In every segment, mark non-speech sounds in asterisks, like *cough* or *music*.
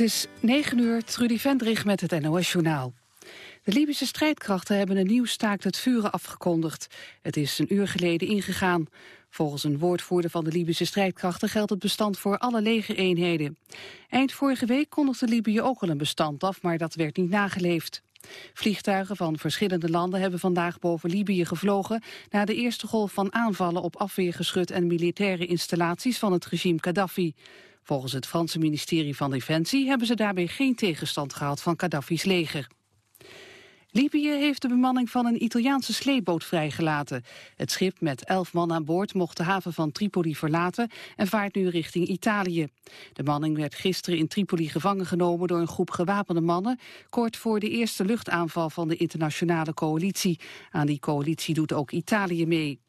Het is 9 uur, Trudy Vendrig met het NOS-journaal. De Libische strijdkrachten hebben een nieuw staakt het vuren afgekondigd. Het is een uur geleden ingegaan. Volgens een woordvoerder van de Libische strijdkrachten geldt het bestand voor alle legereenheden. Eind vorige week kondigde Libië ook al een bestand af, maar dat werd niet nageleefd. Vliegtuigen van verschillende landen hebben vandaag boven Libië gevlogen... na de eerste golf van aanvallen op afweergeschut en militaire installaties van het regime Gaddafi. Volgens het Franse ministerie van Defensie hebben ze daarbij geen tegenstand gehad van Gaddafi's leger. Libië heeft de bemanning van een Italiaanse sleepboot vrijgelaten. Het schip met elf man aan boord mocht de haven van Tripoli verlaten en vaart nu richting Italië. De manning werd gisteren in Tripoli gevangen genomen door een groep gewapende mannen, kort voor de eerste luchtaanval van de internationale coalitie. Aan die coalitie doet ook Italië mee.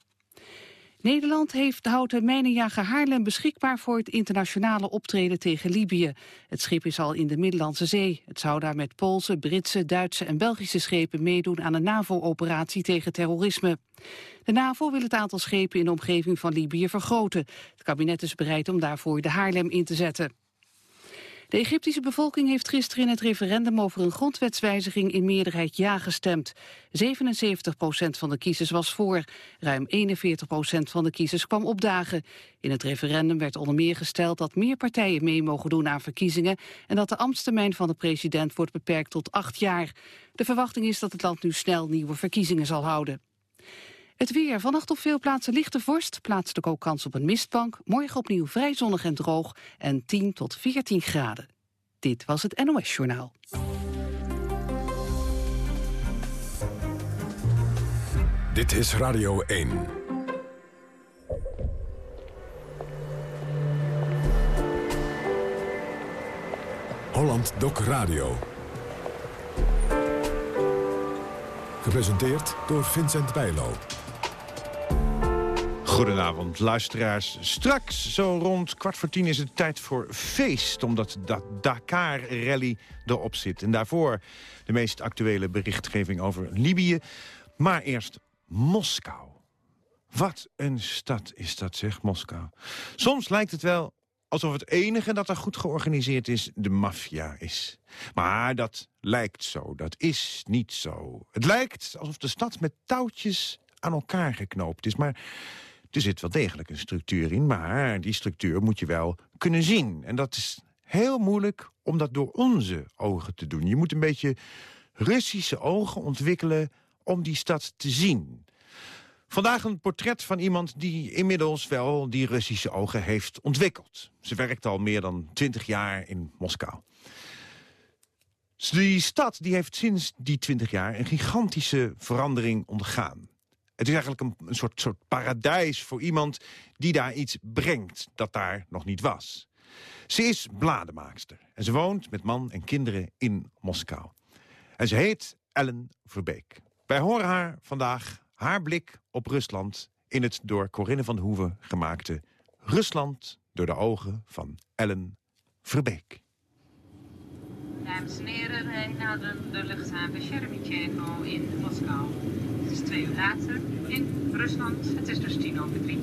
Nederland heeft de mijnenjager Haarlem beschikbaar voor het internationale optreden tegen Libië. Het schip is al in de Middellandse Zee. Het zou daar met Poolse, Britse, Duitse en Belgische schepen meedoen aan een NAVO-operatie tegen terrorisme. De NAVO wil het aantal schepen in de omgeving van Libië vergroten. Het kabinet is bereid om daarvoor de Haarlem in te zetten. De Egyptische bevolking heeft gisteren in het referendum over een grondwetswijziging in meerderheid ja gestemd. 77 procent van de kiezers was voor. Ruim 41 procent van de kiezers kwam opdagen. In het referendum werd onder meer gesteld dat meer partijen mee mogen doen aan verkiezingen en dat de ambtstermijn van de president wordt beperkt tot acht jaar. De verwachting is dat het land nu snel nieuwe verkiezingen zal houden. Het weer. Vannacht op veel plaatsen lichte vorst. Plaatselijk ook kans op een mistbank. Morgen opnieuw vrij zonnig en droog. En 10 tot 14 graden. Dit was het NOS Journaal. Dit is Radio 1. Holland Doc Radio. Gepresenteerd door Vincent Bijlo. Goedenavond, luisteraars. Straks, zo rond kwart voor tien, is het tijd voor feest... omdat de Dakar-rally erop zit. En daarvoor de meest actuele berichtgeving over Libië. Maar eerst Moskou. Wat een stad is dat, zeg, Moskou. Soms lijkt het wel alsof het enige dat er goed georganiseerd is de maffia is. Maar dat lijkt zo, dat is niet zo. Het lijkt alsof de stad met touwtjes aan elkaar geknoopt is. Maar er zit wel degelijk een structuur in, maar die structuur moet je wel kunnen zien. En dat is heel moeilijk om dat door onze ogen te doen. Je moet een beetje Russische ogen ontwikkelen om die stad te zien. Vandaag een portret van iemand die inmiddels wel die Russische ogen heeft ontwikkeld. Ze werkt al meer dan twintig jaar in Moskou. Die stad die heeft sinds die twintig jaar een gigantische verandering ondergaan. Het is eigenlijk een, soort, soort paradijs voor iemand die daar iets brengt dat daar nog niet was. Ze is blademaakster en ze woont met man en kinderen in Moskou. En ze heet Ellen Verbeek. Wij horen haar vandaag haar blik op Rusland... in het door Corinne van Hoeven gemaakte Rusland door de ogen van Ellen Verbeek. Dames en heren, wij de luchthaven Sheremetyevo in Moskou. Het is twee uur later in Rusland. Het is dus tien over drie.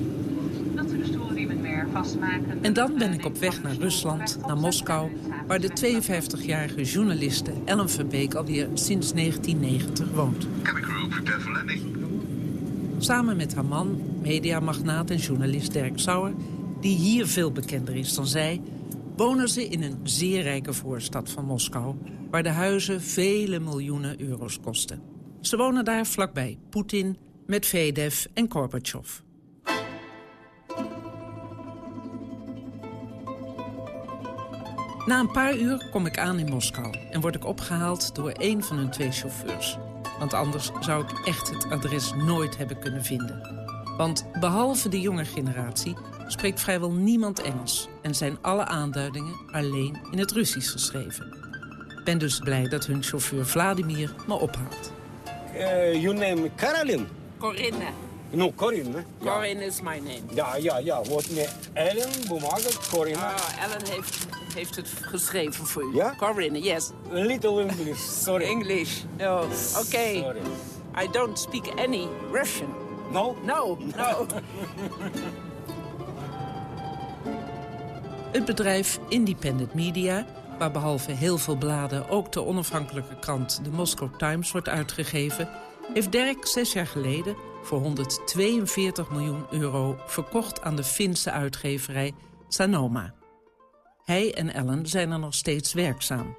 Dat we de stoelriemen weer vastmaken. En dan ben ik op weg naar Rusland, naar Moskou... waar de 52-jarige journaliste Ellen Verbeek alweer sinds 1990 woont. Samen met haar man, mediamagnaat en journalist Dirk Sauer... die hier veel bekender is dan zij... wonen ze in een zeer rijke voorstad van Moskou... waar de huizen vele miljoenen euro's kosten. Ze wonen daar vlakbij Poetin, Medvedev en Gorbachev. Na een paar uur kom ik aan in Moskou... en word ik opgehaald door een van hun twee chauffeurs... Want anders zou ik echt het adres nooit hebben kunnen vinden. Want behalve de jonge generatie spreekt vrijwel niemand Engels... en zijn alle aanduidingen alleen in het Russisch geschreven. Ben dus blij dat hun chauffeur Vladimir me ophaalt. Uh, your name Caroline? Corinne. No, Corinne. Corinne is my name. Ja, ja, ja. Wat nee. Ellen, Bumaga, Corinne. Ah, Ellen heeft, heeft het geschreven voor u. Ja? Corinne, yes. A little English, sorry. English. Oh, okay. Sorry. I don't speak any Russian. No? No, no. *laughs* Het bedrijf Independent Media waar behalve heel veel bladen ook de onafhankelijke krant de Moscow Times wordt uitgegeven, heeft Dirk zes jaar geleden voor 142 miljoen euro verkocht aan de Finse uitgeverij Sanoma. Hij en Ellen zijn er nog steeds werkzaam.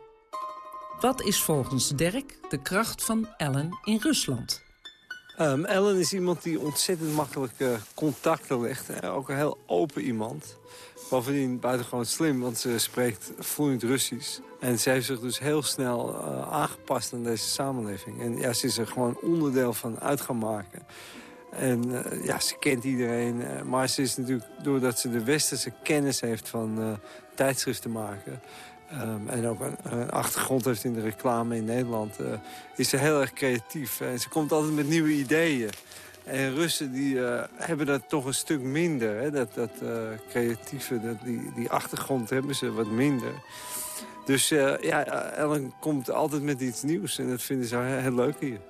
Wat is volgens Dirk de kracht van Ellen in Rusland? Um, Ellen is iemand die ontzettend makkelijk uh, contacten legt. Ook een heel open iemand. Bovendien buitengewoon slim, want ze spreekt vloeiend Russisch. En ze heeft zich dus heel snel uh, aangepast aan deze samenleving. En ja, ze is er gewoon onderdeel van uit gaan maken. En uh, ja, ze kent iedereen. maar ze is natuurlijk, doordat ze de westerse kennis heeft van tijdschriften maken... Um, en ook een, achtergrond heeft in de reclame in Nederland... Uh, is ze heel erg creatief. En ze komt altijd met nieuwe ideeën. En Russen die, uh, hebben dat toch een stuk minder. Hè? Dat, dat uh, creatieve, dat, die, die achtergrond hebben ze wat minder. Dus ja, Ellen komt altijd met iets nieuws. En dat vinden ze heel, heel leuk hier.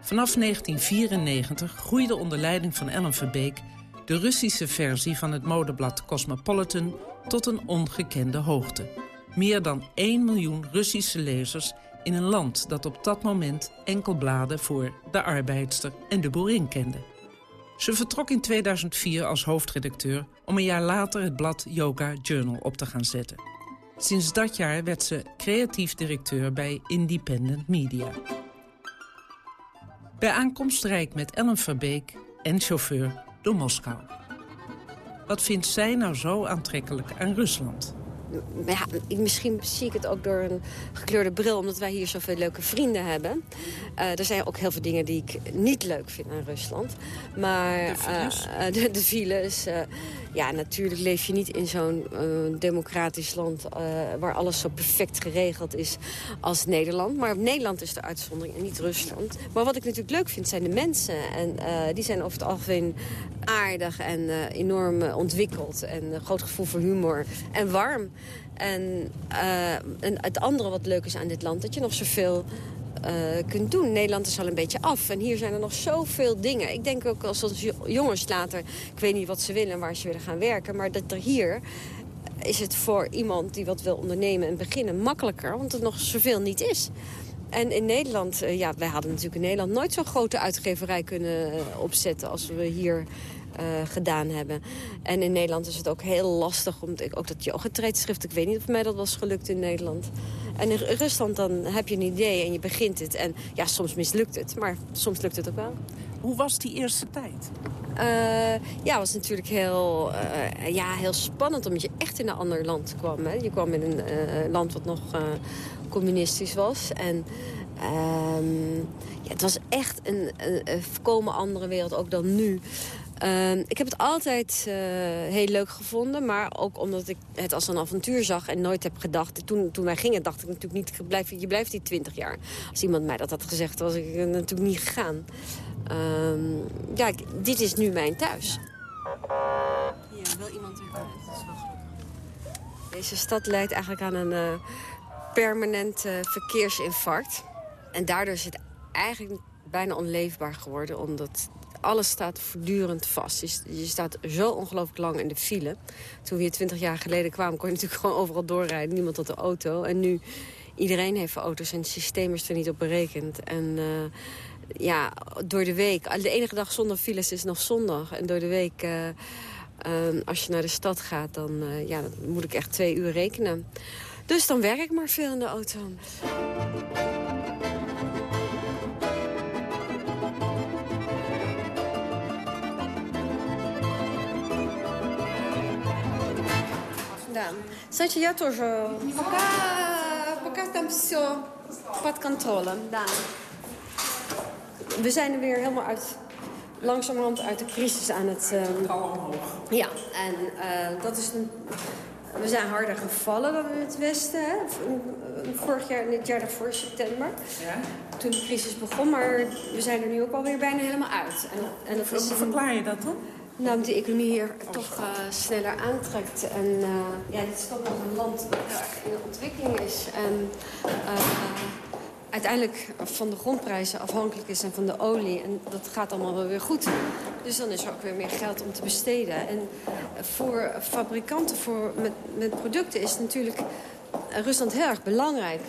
Vanaf 1994 groeide onder leiding van Ellen Verbeek de Russische versie van het modeblad Cosmopolitan tot een ongekende hoogte. Meer dan 1 miljoen Russische lezers in een land dat op dat moment enkel bladen voor de arbeidster en de boerin kende. Ze vertrok in 2004 als hoofdredacteur om een jaar later het blad Yoga Journal op te gaan zetten. Sinds dat jaar werd ze creatief directeur bij Independent Media. Bij aankomst rijd met Ellen Verbeek en chauffeur door Moskou. Wat vindt zij nou zo aantrekkelijk aan Rusland? Ja, misschien zie ik het ook door een gekleurde bril... omdat wij hier zoveel leuke vrienden hebben. Uh, er zijn ook heel veel dingen die ik niet leuk vind aan Rusland. Maar de files, uh, de, de files ja, natuurlijk leef je niet in zo'n uh, democratisch land... Uh, waar alles zo perfect geregeld is als Nederland. Maar Nederland is de uitzondering en niet Rusland. Maar wat ik natuurlijk leuk vind zijn de mensen. En uh, die zijn over het algemeen aardig en enorm ontwikkeld. En groot gevoel voor humor. En warm. En, en het andere wat leuk is aan dit land... dat je nog zoveel uh, kunt doen. Nederland is al een beetje af. En hier zijn er nog zoveel dingen. Ik denk ook als jongens later... ik weet niet wat ze willen en waar ze willen gaan werken... maar dat er hier is het voor iemand die wat wil ondernemen en beginnen makkelijker... want er nog zoveel niet is. En in Nederland, uh, ja, wij hadden natuurlijk in Nederland nooit zo'n grote uitgeverij kunnen uh, opzetten als we hier gedaan hebben. En in Nederland is het ook heel lastig, om ook dat yoga-tijdschrift, ik weet niet of mij dat was gelukt in Nederland. En in Rusland dan heb je een idee en je begint het. En ja, soms mislukt het, maar soms lukt het ook wel. Hoe was die eerste tijd? Uh, ja, was natuurlijk heel, uh, ja, heel spannend omdat je echt in een ander land kwam. Hè. Je kwam in een uh, land wat nog communistisch was. En um, ja, het was echt een, een, een volkomen andere wereld, ook dan nu. Uh, ik heb het altijd uh, heel leuk gevonden. Maar ook omdat ik het als een avontuur zag en nooit heb gedacht. Toen, toen wij gingen dacht ik natuurlijk niet, je blijft, je blijft die 20 jaar. Als iemand mij dat had gezegd, was ik natuurlijk niet gegaan. Uh, ja, dit is nu mijn thuis. Ja, wel iemand weer. Deze stad leidt eigenlijk aan een uh, permanent verkeersinfarct. En daardoor is het eigenlijk bijna onleefbaar geworden. Omdat alles staat voortdurend vast. Je, staat zo ongelooflijk lang in de file. Toen we hier twintig jaar geleden kwamen... kon je natuurlijk gewoon overal doorrijden. Niemand had de auto. En nu, iedereen heeft auto's en het systeem is er niet op berekend. En uh, ja, door de week... De enige dag zonder files is nog zondag. En door de week... Uh, uh, als je naar de stad gaat, dan, ja, dan moet ik echt twee uur rekenen. Dus dan werk ik maar veel in de auto. Да. Значит, я тоже пока, пока там все под конtrolem. Да. We zijn er weer helemaal uit, langzamerhand uit de crisis aan het... Um, ja, en uh, dat is een, we zijn harder gevallen dan in het Westen. Hè? Vorig jaar en dit jaar daarvoor, september. Ja. Toen de crisis begon, maar we zijn er nu ook alweer bijna helemaal uit. En, en dat is, Hoe verklaar je dat dan? Nou, de economie hier toch uh, sneller aantrekt. En uh, ja, dit is toch nog een land dat in ontwikkeling is. En uh, uiteindelijk van de grondprijzen afhankelijk is en van de olie. En dat gaat allemaal wel weer goed. Dus dan is er ook weer meer geld om te besteden. En voor fabrikanten voor, met, met producten is natuurlijk Rusland heel erg belangrijk.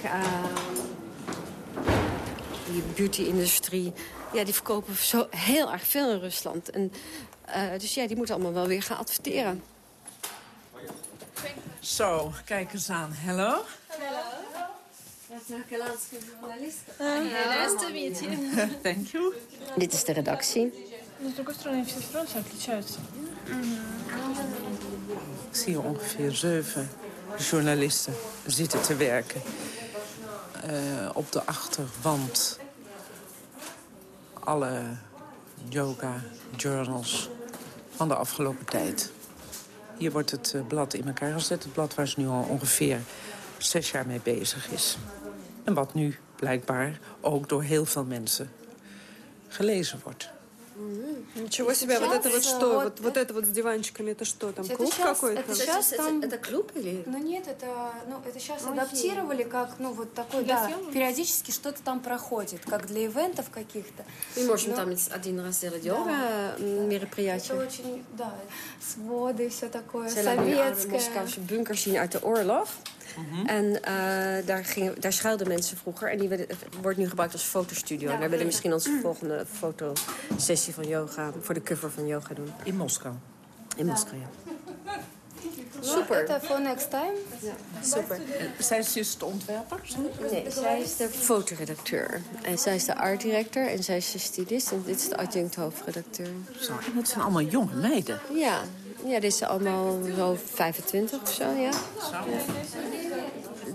Die beauty-industrie, ja, die verkopen zo heel erg veel in Rusland. En, dus ja, die moeten allemaal wel weer gaan adverteren. Zo, kijk eens aan. Hello. Hallo. *laughs* Thank you. Dit is de redactie. Ik zie hier ongeveer zeven journalisten zitten te werken. Uh, op de achterwand alle yoga-journals van de afgelopen tijd. Hier wordt het uh, blad in elkaar gezet. Het blad waar ze nu al ongeveer zes jaar mee bezig is. En wat nu blijkbaar ook door heel veel mensen gelezen wordt. Ничего себе, вот это вот что? Вот, вот это вот с диванчиками, это что там, клуб какой-то? Это сейчас, там... это, это клуб или? Ну нет, это, ну, это сейчас ну, адаптировали как, ну, вот такой, да, периодически что-то там проходит, как для ивентов каких-то. И можем там один раз сделать йога мероприятие. Это очень, да, своды, все такое, советское. Zien uit de oorlog. Mm -hmm. En uh, daar, ging, daar schuilden mensen vroeger. En die wordt nu gebruikt als fotostudio. Ja, en daar willen we misschien onze volgende fotosessie van yoga... voor de cover van yoga doen. In Moskou? In ja. Moskou, ja. Super. Het voor next time. Ja, super. Zij is dus de ontwerper? Nee, zij is de fotoredacteur. En zij is de art director en zij is de stylist. En dit is de adjunct hoofdredacteur. Zo, en dat zijn allemaal jonge meiden. Ja, ja, dit is allemaal zo 25 of zo, ja.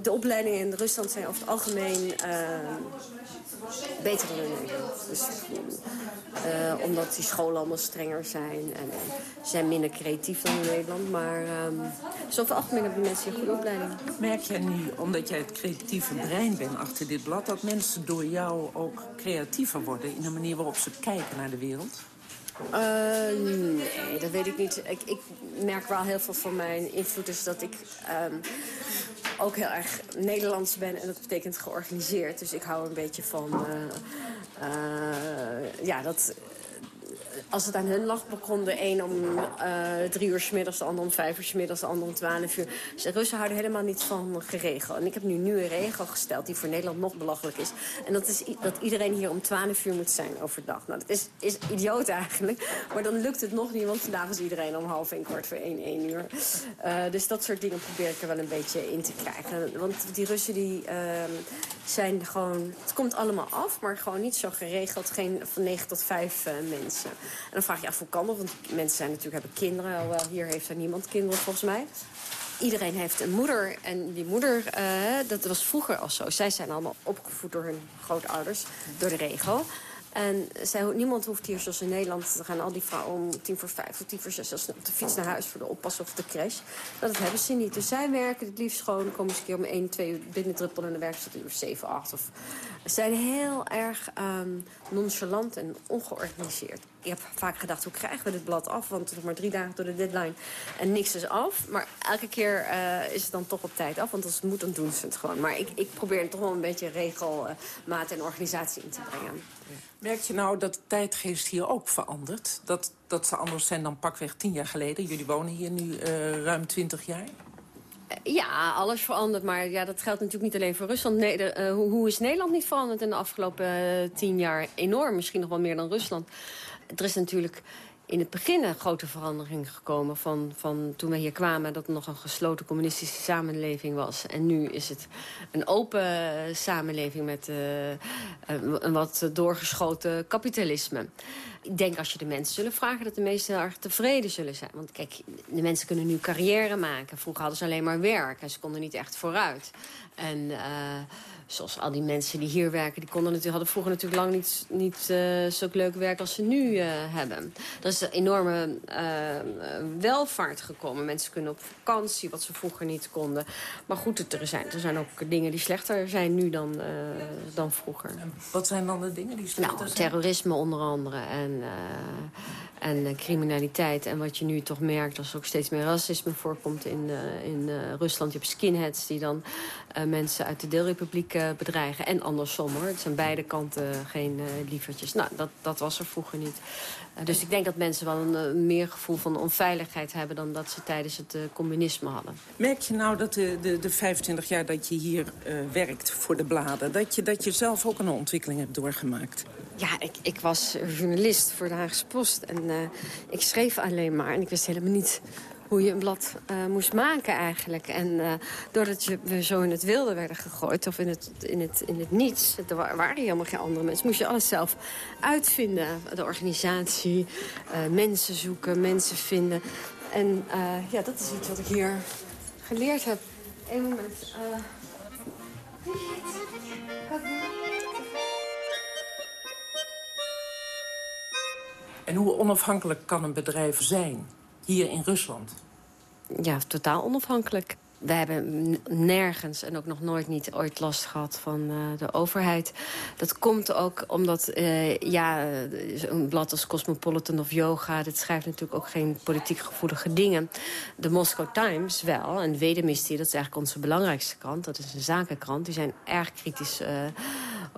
De opleidingen in Rusland zijn over het algemeen uh, beter dan in Nederland. Dus, uh, omdat die scholen allemaal strenger zijn en uh, zijn minder creatief dan in Nederland. Maar dus over het algemeen hebben mensen een goede opleiding. Merk jij nu, omdat jij het creatieve brein bent achter dit blad... dat mensen door jou ook creatiever worden in de manier waarop ze kijken naar de wereld? Uh, nee, dat weet ik niet. Ik, ik, merk wel heel veel van mijn invloed is dat ik um, ook heel erg Nederlands ben. En dat betekent georganiseerd. Dus ik hou een beetje van... Uh, uh, ja, dat als het aan hun lag, begon de om uh, drie uur s middags, de ander om vijf uur s middags, de ander om twaalf uur. Dus de Russen houden helemaal niet van geregeld. En ik heb nu een regel gesteld die voor Nederland nog belachelijk is. En dat is dat iedereen hier om twaalf uur moet zijn overdag. Nou, dat is, is idioot eigenlijk. Maar dan lukt het nog niet, want vandaag is iedereen om half één, kwart voor één, één uur. Uh, dus dat soort dingen probeer ik er wel een beetje in te krijgen. Want die Russen die uh, zijn gewoon... Het komt allemaal af, maar gewoon niet zo geregeld. Geen van negen tot vijf mensen. En dan vraag je af hoe kan dat, want mensen zijn natuurlijk, hebben kinderen. Alhoewel, hier heeft er niemand kinderen volgens mij. Iedereen heeft een moeder. En die moeder, uh, dat was vroeger al zo. Zij zijn allemaal opgevoed door hun grootouders, door de regel. En zij, niemand hoeft hier, zoals in Nederland, te gaan al die vrouwen om tien voor vijf of tien voor zes op de fiets naar huis voor de oppas of de crash. Nou, dat hebben ze niet. Dus zij werken het liefst gewoon, komen ze een keer om één, twee uur binnendruppelen en dan werken uur zeven, acht. Of... Ze zijn heel erg um, nonchalant en ongeorganiseerd. Ik heb vaak gedacht, hoe krijgen we dit blad af? Want het is nog maar drie dagen door de deadline en niks is af. Maar elke keer uh, is het dan toch op tijd af, want als het moet, dan doen ze het gewoon. Maar ik, ik probeer er toch wel een beetje regelmaat en organisatie in te brengen. Merk je nou dat de tijdgeest hier ook verandert? Dat, dat ze anders zijn dan pakweg tien jaar geleden? Jullie wonen hier nu uh, ruim twintig jaar. Ja, alles verandert. Maar ja, dat geldt natuurlijk niet alleen voor Rusland. Nee, de, uh, hoe, hoe, is Nederland niet veranderd in de afgelopen uh, tien jaar? Enorm, misschien nog wel meer dan Rusland. Er is natuurlijk in het begin een grote verandering gekomen van, van toen we hier kwamen... dat het nog een gesloten communistische samenleving was. En nu is het een open samenleving met uh, een wat doorgeschoten kapitalisme. Ik denk als je de mensen zullen vragen dat de meesten erg tevreden zullen zijn. Want kijk, de mensen kunnen nu carrière maken. Vroeger hadden ze alleen maar werk en ze konden niet echt vooruit. En... Uh, zoals al die mensen die hier werken... die konden natuurlijk, hadden vroeger natuurlijk lang niet, niet uh, zulk leuk werk als ze nu uh, hebben. Er is een enorme uh, welvaart gekomen. Mensen kunnen op vakantie, wat ze vroeger niet konden. Maar goed, er zijn, er zijn ook dingen die slechter zijn nu dan, dan vroeger. En wat zijn dan de dingen die slechter nou, zijn? terrorisme onder andere en, en criminaliteit. En wat je nu toch merkt, als er ook steeds meer racisme voorkomt in, in Rusland. Je hebt skinheads die dan mensen uit de deelrepubliek bedreigen. En andersom hoor. Het zijn beide kanten geen uh, lievertjes. Nou, dat, dat was er vroeger niet. Uh, dus ik denk dat mensen wel een uh, meer gevoel van onveiligheid hebben... dan dat ze tijdens het communisme hadden. Merk je nou dat de, de, de 25 jaar dat je hier werkt voor de bladen... Dat je, dat je zelf ook een ontwikkeling hebt doorgemaakt? Ja, ik, ik was journalist voor de Haagse Post. En ik schreef alleen maar. En ik wist helemaal niet hoe je een blad uh, moest maken eigenlijk. En uh, doordat je, we zo in het wilde werden gegooid, of in het, in het, in het niets... er waren helemaal geen andere mensen, moest je alles zelf uitvinden. De organisatie, uh, mensen zoeken, mensen vinden. En ja, dat is iets wat ik hier geleerd heb. Eén moment. En hoe onafhankelijk kan een bedrijf zijn hier in Rusland? Ja, totaal onafhankelijk. We hebben nergens en ook nog nooit niet ooit last gehad van uh, de overheid. Dat komt ook omdat uh, ja, een blad als Cosmopolitan of Yoga... dat schrijft natuurlijk ook geen politiek gevoelige dingen. De Moscow Times wel. En Wedemistie, dat is eigenlijk onze belangrijkste krant. Dat is een zakenkrant. Die zijn erg kritisch...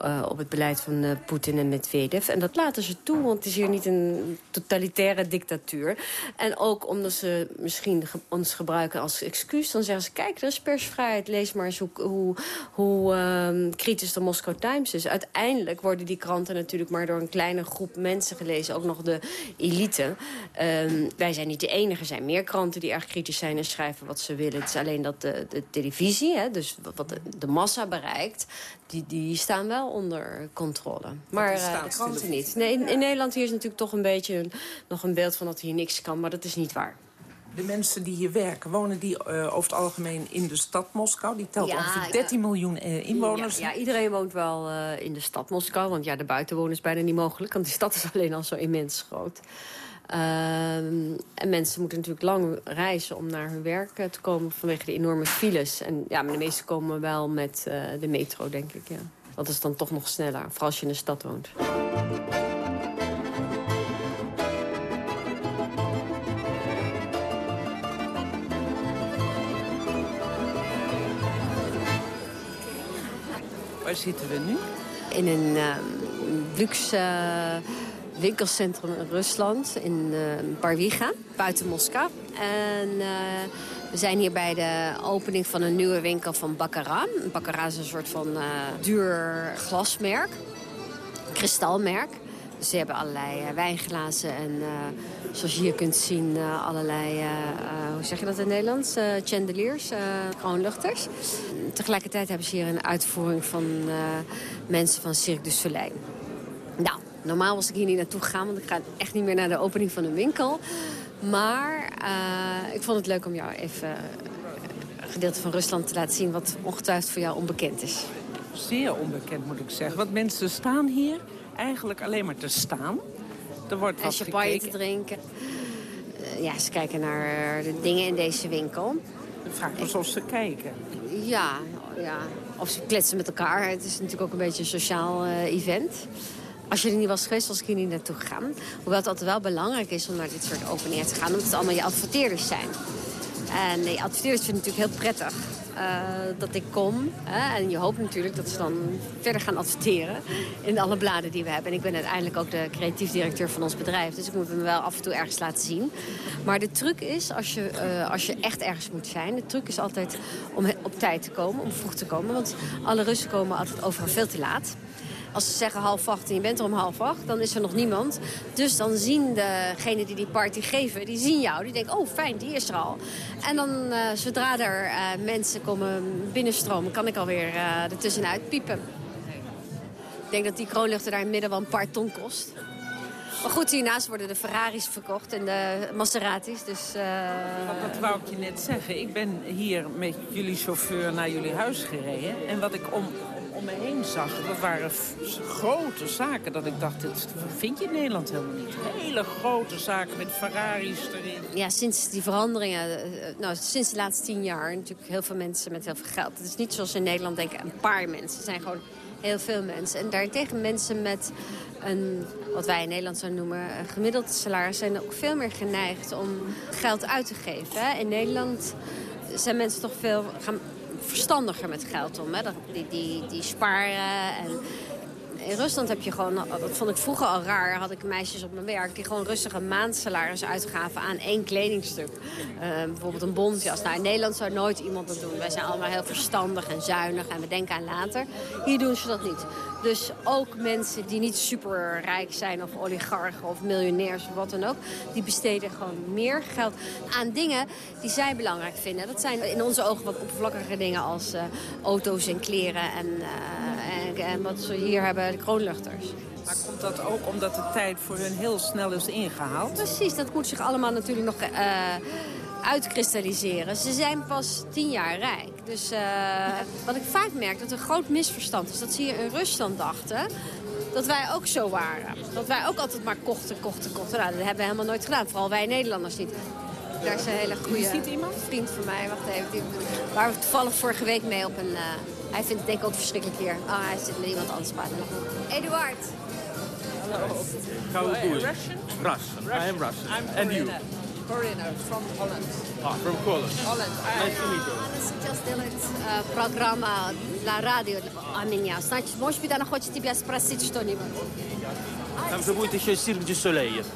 uh, op het beleid van uh, Poetin en Medvedev. En dat laten ze toe, want het is hier niet een totalitaire dictatuur. En ook omdat ze misschien ons gebruiken als excuus. Dan zeggen ze, kijk, er is persvrijheid. Lees maar eens hoe, hoe, uh, kritisch de Moscow Times is. Uiteindelijk worden die kranten natuurlijk maar door een kleine groep mensen gelezen. Ook nog de elite. Ehm, wij zijn niet de enige. Er zijn meer kranten die erg kritisch zijn en schrijven wat ze willen. Het is alleen dat de, de televisie, hè, dus wat de, de massa bereikt... Die, die staan wel onder controle. Maar uh, de kranten niet. Nee, in, in, Nederland hier is natuurlijk toch een beetje een, nog een beeld van dat hier niks kan. Maar dat is niet waar. De mensen die hier werken, wonen die uh, over het algemeen in de stad Moskou? Die telt ja, ongeveer 13 ja. miljoen uh, inwoners. Ja, ja, iedereen woont wel uh, in de stad Moskou. Want ja, de buitenwonen is bijna niet mogelijk. Want die stad is *laughs* alleen al zo immens groot. Uh, en mensen moeten natuurlijk lang reizen om naar hun werk te komen... vanwege de enorme files. En ja, maar de meesten komen wel met de metro, denk ik, ja. Dat is dan toch nog sneller, vooral als je in de stad woont. Waar zitten we nu? In een uh, luxe winkelcentrum in Rusland, in uh, Barwiga, buiten Moskou. En uh, we zijn hier bij de opening van een nieuwe winkel van Baccarat. Baccarat is een soort van uh, duur glasmerk, kristalmerk. Dus ze hebben allerlei wijnglazen en zoals je hier kunt zien allerlei, hoe zeg je dat in het Nederlands? chandeliers, kroonluchters. Tegelijkertijd hebben ze hier een uitvoering van mensen van Cirque du Soleil. Nou, Normaal was ik hier niet naartoe gegaan, want ik ga echt niet meer naar de opening van een winkel. Maar uh, ik vond het leuk om jou even een gedeelte van Rusland te laten zien... wat ongetwijfeld voor jou onbekend is. Zeer onbekend, moet ik zeggen. Want mensen staan hier eigenlijk alleen maar te staan. Er wordt wat en champagne te drinken. Uh, ja, ze kijken naar de dingen in deze winkel. Dan vraag me of ze kijken. Ja, ja, of ze kletsen met elkaar. Het is natuurlijk ook een beetje een sociaal uh, event. Als je er niet was geweest, was ik hier niet naartoe gegaan. Hoewel het altijd wel belangrijk is om naar dit soort openingen te gaan. Omdat het allemaal je adverteerders zijn. En die adverteerders vinden het natuurlijk heel prettig uh, dat ik kom. Hè? En je hoopt natuurlijk dat ze dan verder gaan adverteren in alle bladen die we hebben. En ik ben uiteindelijk ook de creatief directeur van ons bedrijf. Dus ik moet me wel af en toe ergens laten zien. Maar de truc is, als je, uh, als je echt ergens moet zijn... de truc is altijd om op tijd te komen, om vroeg te komen. Want alle Russen komen altijd overal veel te laat. Als ze zeggen half acht en je bent er om half acht, dan is er nog niemand. Dus dan zien degenen die die party geven, die zien jou. Die denken, oh fijn, die is er al. En dan, uh, zodra er uh, mensen komen binnenstromen, kan ik alweer uh, ertussenuit piepen. Ik denk dat die kroonluchter daar in het midden wel een paar ton kost. Maar goed, hiernaast worden de Ferraris verkocht en de Maseratis. Dus, uh... Dat wou ik je net zeggen. Ik ben hier met jullie chauffeur naar jullie huis gereden. En wat ik om, om me heen zag, dat waren grote zaken. Dat ik dacht, dit vind je in Nederland helemaal niet. Hele grote zaken met Ferraris erin. Ja, sinds die veranderingen, nou, sinds de laatste tien jaar... natuurlijk heel veel mensen met heel veel geld. Het is niet zoals in Nederland denken, een paar mensen. Het zijn gewoon heel veel mensen. En daartegen mensen met een, wat wij in Nederland zouden noemen, een gemiddeld salaris... zijn ook veel meer geneigd om geld uit te geven. In Nederland zijn mensen toch veel, gaan verstandiger met geld om. Hè? Die, die, die sparen en in Rusland heb je gewoon, dat vond ik vroeger al raar, had ik meisjes op mijn werk... die gewoon rustig een maandsalaris uitgaven aan één kledingstuk. Uh, bijvoorbeeld een bontjas. Nou, in Nederland zou nooit iemand dat doen. Wij zijn allemaal heel verstandig en zuinig en we denken aan later. Hier doen ze dat niet. Dus ook mensen die niet super rijk zijn of oligarchen of miljonairs of wat dan ook... die besteden gewoon meer geld aan dingen die zij belangrijk vinden. Dat zijn in onze ogen wat oppervlakkige dingen als uh, auto's en kleren en... Uh, en wat ze hier hebben, de kroonluchters. Maar komt dat ook omdat de tijd voor hun heel snel is ingehaald? Precies, dat moet zich allemaal natuurlijk nog uh, uitkristalliseren. Ze zijn pas tien jaar rijk. Dus uh, wat ik vaak merk, dat een groot misverstand is... dat ze hier in Rusland dachten dat wij ook zo waren. Dat wij ook altijd maar kochten, kochten, kochten. Nou, dat hebben we helemaal nooit gedaan. Vooral wij Nederlanders niet. Daar is een hele goede vriend van mij. Wacht even. Die, waar we toevallig vorige week mee op een... Uh, hij vindt het denk ik ook verschrikkelijk hier. Ah, oh, hij zit met iemand anders praten. Eduard. Hello. How are you? Russian? Russian. I am Russian. I'm And you? Foreigner from Holland. Ah, from Holland. Holland. Nice to meet you. Сейчас делает э, программа для радио о меня. Значит, может быть, она хочет тебя спросить что-нибудь. Там же будет еще Cirque du Soleil.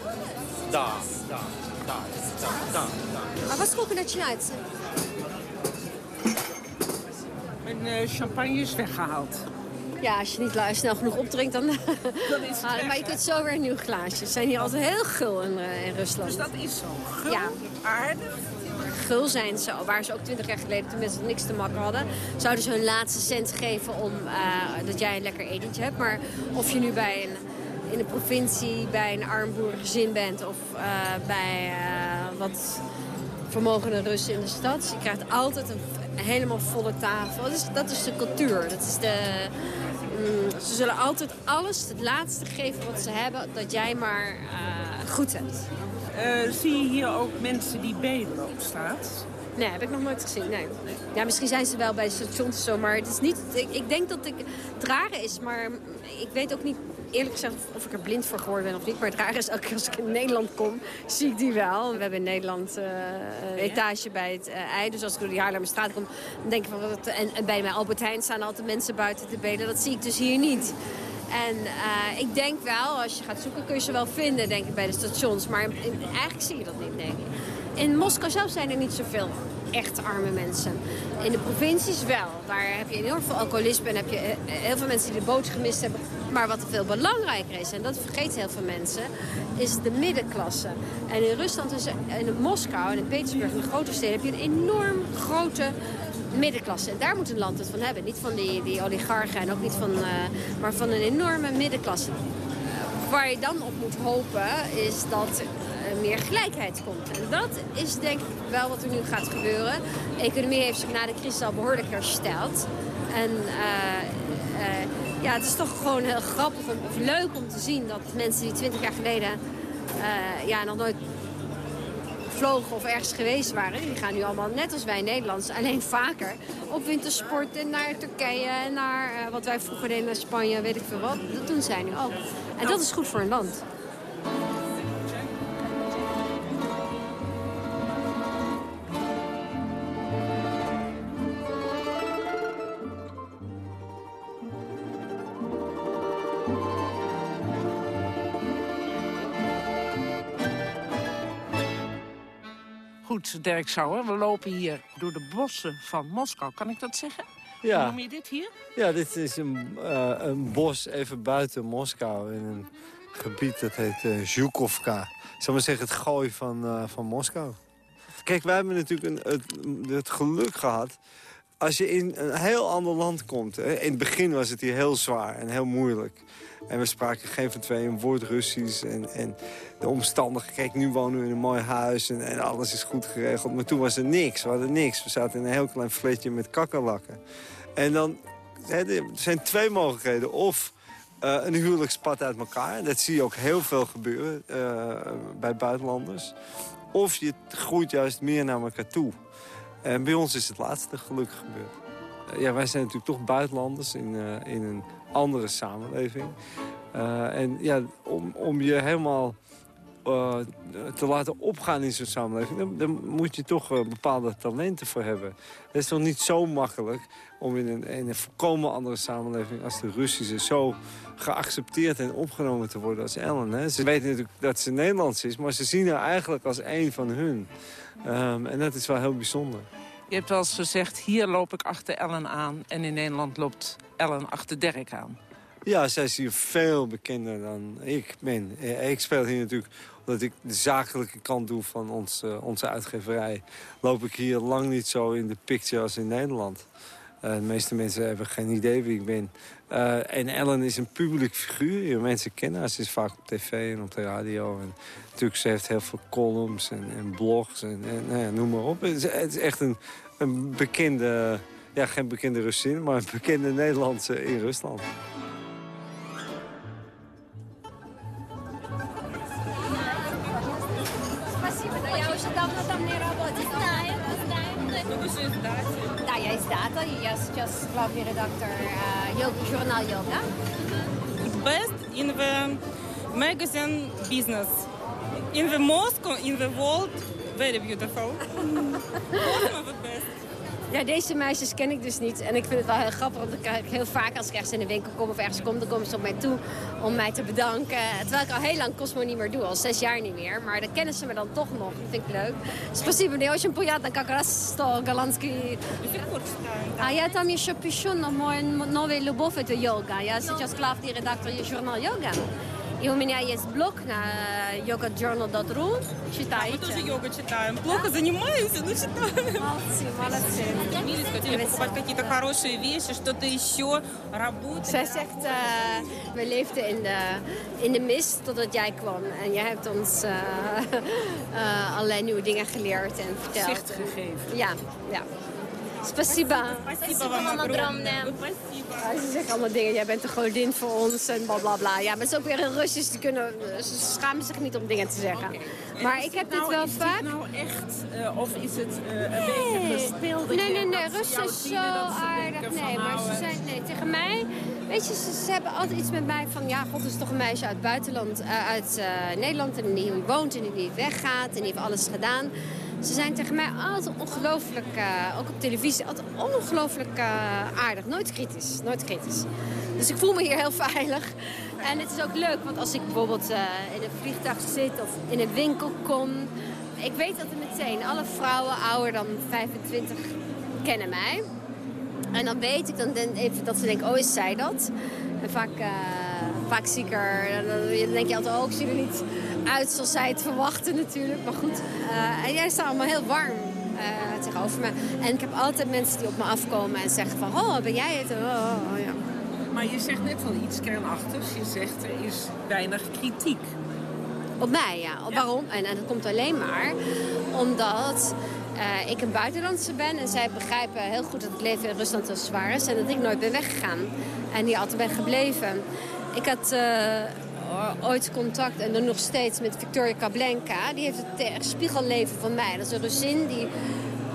Да, да, да, да, да, да. А во сколько начинается? Mijn uh, champagne is weggehaald. Ja, als je niet snel genoeg opdrinkt, dan... dan is het *laughs* ah, maar je kunt zo weer een nieuw glaasje. Ze zijn hier altijd heel gul in, uh, in Rusland. Dus dat is zo. Gul, ja. aardig. Gul zijn ze, waar ze ook twintig jaar geleden, toen mensen niks te makken hadden... zouden ze hun laatste cent geven om uh, dat jij een lekker etentje hebt. Maar of je nu bij een, in de provincie bij een arm boerengezin bent... of uh, bij wat vermogende Russen in de stad... je krijgt altijd een helemaal volle tafel. Dat is, dat is de cultuur. Dat is de, mm, ze zullen altijd alles, het laatste geven wat ze hebben, dat jij maar uh, goed hebt. Uh, zie je hier ook mensen die bedelen op straat? Nee, heb ik nog nooit gezien. Nee. Ja, misschien zijn ze wel bij stations zo, maar het is niet. Ik, ik denk dat ik, het rare is, maar ik weet ook niet eerlijk gezegd of ik er blind voor geworden ben of niet. Maar het raar is, elke keer als ik in Nederland kom, zie ik die wel. We hebben in Nederland uh, een etage bij het uh, ei. Dus als ik door die Haarlemmerstraat kom, dan denk ik van... Wat, en, en bij mijn Albert Heijn staan altijd mensen buiten te beden. Dat zie ik dus hier niet. En uh, ik denk wel, als je gaat zoeken, kun je ze wel vinden, denk ik, bij de stations. Maar in, eigenlijk zie je dat niet, denk ik. In Moskou zelf zijn er niet zoveel echt arme mensen. In de provincies wel. Daar heb je enorm veel alcoholisme en heb je heel veel mensen die de boot gemist hebben. Maar wat veel belangrijker is, en dat vergeten heel veel mensen, is de middenklasse. En in Rusland, in Moskou en in Petersburg, in de grote steden, heb je een enorm grote middenklasse. En daar moet een land het van hebben. Niet van die, die oligarchen en ook niet van, uh, maar van een enorme middenklasse. Waar je dan op moet hopen is dat meer gelijkheid komt. En dat is denk ik wel wat er nu gaat gebeuren. De economie heeft zich na de crisis al behoorlijk hersteld. En uh, uh, ja, het is toch gewoon heel grappig of leuk om te zien dat mensen die 20 jaar geleden ja, nog nooit vlogen of ergens geweest waren. Die gaan nu allemaal, net als wij Nederlanders, alleen vaker op wintersport en naar Turkije en naar wat wij vroeger deden naar Spanje, weet ik veel wat. Dat doen zij nu ook. En dat is goed voor een land. Dirk Sauer, we lopen hier door de bossen van Moskou. Kan ik dat zeggen? Ja. Hoe noem je dit hier? Ja, dit is een, uh, een bos even buiten Moskou. In een gebied dat heet uh, Zhukovka. Ik zou maar zeggen het gooi van, uh, van Moskou. Kijk, wij hebben natuurlijk een, het, het geluk gehad als je in een heel ander land komt... Hè, in het begin was het hier heel zwaar en heel moeilijk. En we spraken geen van twee een woord Russisch. En, en de omstandigheden... Kijk, nu wonen we in een mooi huis en, en, alles is goed geregeld. Maar toen was er niks. We hadden niks. We zaten in een heel klein fletje met kakkerlakken. En dan... Hè, er zijn twee mogelijkheden. Of een huwelijk spat uit elkaar. Dat zie je ook heel veel gebeuren uh, bij buitenlanders. Of je groeit juist meer naar elkaar toe. En bij ons is het laatste gelukkig gebeurd. Uh, ja, wij zijn natuurlijk toch buitenlanders in, uh, in een andere samenleving. Uh, en ja, om, om je helemaal te laten opgaan in zo'n samenleving... Dan, dan, moet je toch bepaalde talenten voor hebben. Het is toch niet zo makkelijk om in een, in een volkomen andere samenleving... als de Russische zo geaccepteerd en opgenomen te worden als Ellen. Hè? Ze weten natuurlijk dat ze Nederlands is, maar ze zien haar eigenlijk als een van hun. Um, en dat is wel heel bijzonder. Je hebt wel eens gezegd, hier loop ik achter Ellen aan... en in Nederland loopt Ellen achter Dirk aan. Ja, zij is hier veel bekender dan ik ben. Ik speel hier natuurlijk, omdat ik de zakelijke kant doe van ons, uh, onze uitgeverij... loop ik hier lang niet zo in de picture als in Nederland. Uh, de meeste mensen hebben geen idee wie ik ben. Uh, en Ellen is een publiek figuur. Mensen kennen haar. Ze is vaak op tv en op de radio. En natuurlijk, ze heeft heel veel columns en, en blogs en, en nou ja, noem maar op. Het is, het is echt een, een bekende, ja, geen bekende Russin, maar een bekende Nederlandse in Rusland. Да, я издата, и я сейчас главный редактор uh, журнал Yoga. Best in the magazine business. In the Moscow, in the world, very beautiful. Cosmo the best. Ja, deze meisjes ken ik dus niet. En ik vind het wel heel grappig, want ik krijg heel vaak als ik ergens in de winkel kom of ergens kom, dan komen ze op mij toe om mij te bedanken. Terwijl ik al heel lang Cosmo niet meer doe, al zes jaar niet meer. Maar dan kennen ze me dan toch nog. Dat vind ik leuk. Спасибо, мне очень приятно как раз что голландский... А я там еще пишу, но мой новая любовь это йога. Я сейчас главный редактор журнала йога. И у меня есть блог на yogajournal.ru. Читайте. Мы тоже йога читаем. Плохо занимаемся, но читаем. Молодцы, молодцы. Милис хотели покупать какие-то хорошие вещи, что-то еще, работать. Zij zegt, uh, we leefden in de, in de mist totdat jij kwam. En jij hebt ons uh, uh, allerlei nieuwe dingen geleerd en verteld. Zicht gegeven. Ja, ja. Spasiba. Спасибо вам огромное. Ja, ze zeggen allemaal dingen. Jij bent een godin voor ons en bla bla bla. Ja, maar het is ook weer een Russisch. Die kunnen, ze schamen zich niet om dingen te zeggen. Okay. Maar ik heb dit nou, wel is vaak. Dit nou echt, uh, of is het uh, een nee. beetje gespeeld? Nee, nee, nee. Russen is zo aardig. Nee, nou, maar ze eh, zijn nee, tegen mij. Weet je, ze, ze, hebben altijd iets met mij van... Ja, god, is toch een meisje uit het buitenland, uh, uit uh, Nederland... en die hier woont en die niet weggaat en die heeft alles gedaan. Ze zijn tegen mij altijd ongelooflijk, uh, ook op televisie, altijd ongelooflijk uh, aardig. Nooit kritisch, nooit kritisch. Dus ik voel me hier heel veilig. En het is ook leuk, want als ik bijvoorbeeld uh, in een vliegtuig zit of in een winkel kom... Ik weet dat er meteen alle vrouwen ouder dan 25 kennen mij. En dan weet ik dan even dat ze denken, oh is zij dat? En vaak, vaak zie ik er, dan denk je altijd, oh ik zie er niet uit zoals zij het verwachten natuurlijk. Maar goed, uh, en jij staat allemaal heel warm uh, tegenover me. En ik heb altijd mensen die op me afkomen en zeggen van... Oh, ben jij het? Oh, oh, ja. Maar je zegt net wel iets kernachtigs. Je zegt er is weinig kritiek. Op mij, ja. ja. Waarom? En, en dat komt alleen maar omdat... Uh, ik een buitenlandse ben en zij begrijpen heel goed dat het leven in Rusland heel zwaar is... en dat ik nooit ben weggegaan en die altijd ben gebleven. Ik had ooit contact en dan nog steeds met Victoria Kablenka. Die heeft het spiegelleven van mij. Dat is een Russin die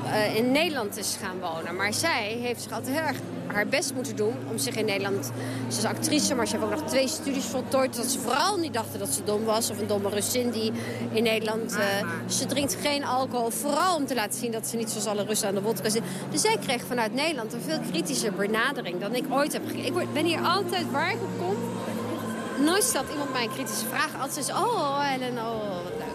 uh, in Nederland is gaan wonen. Maar zij heeft zich altijd heel erg haar best moeten doen om zich in Nederland... Ze is actrice, maar ze heeft ook nog twee studies voltooid. Dat ze vooral niet dachten dat ze dom was. Of een domme Russin die in Nederland... Uh, ze drinkt geen alcohol. Vooral om te laten zien dat ze niet zoals alle Russen aan de wodka zit. Dus zij kreeg vanuit Nederland een veel kritischer benadering dan ik ooit heb gekregen. Ik ben hier altijd, waar ik op kom, nooit stelt iemand mij een kritische vraag. Altijd is, oh Helen, oh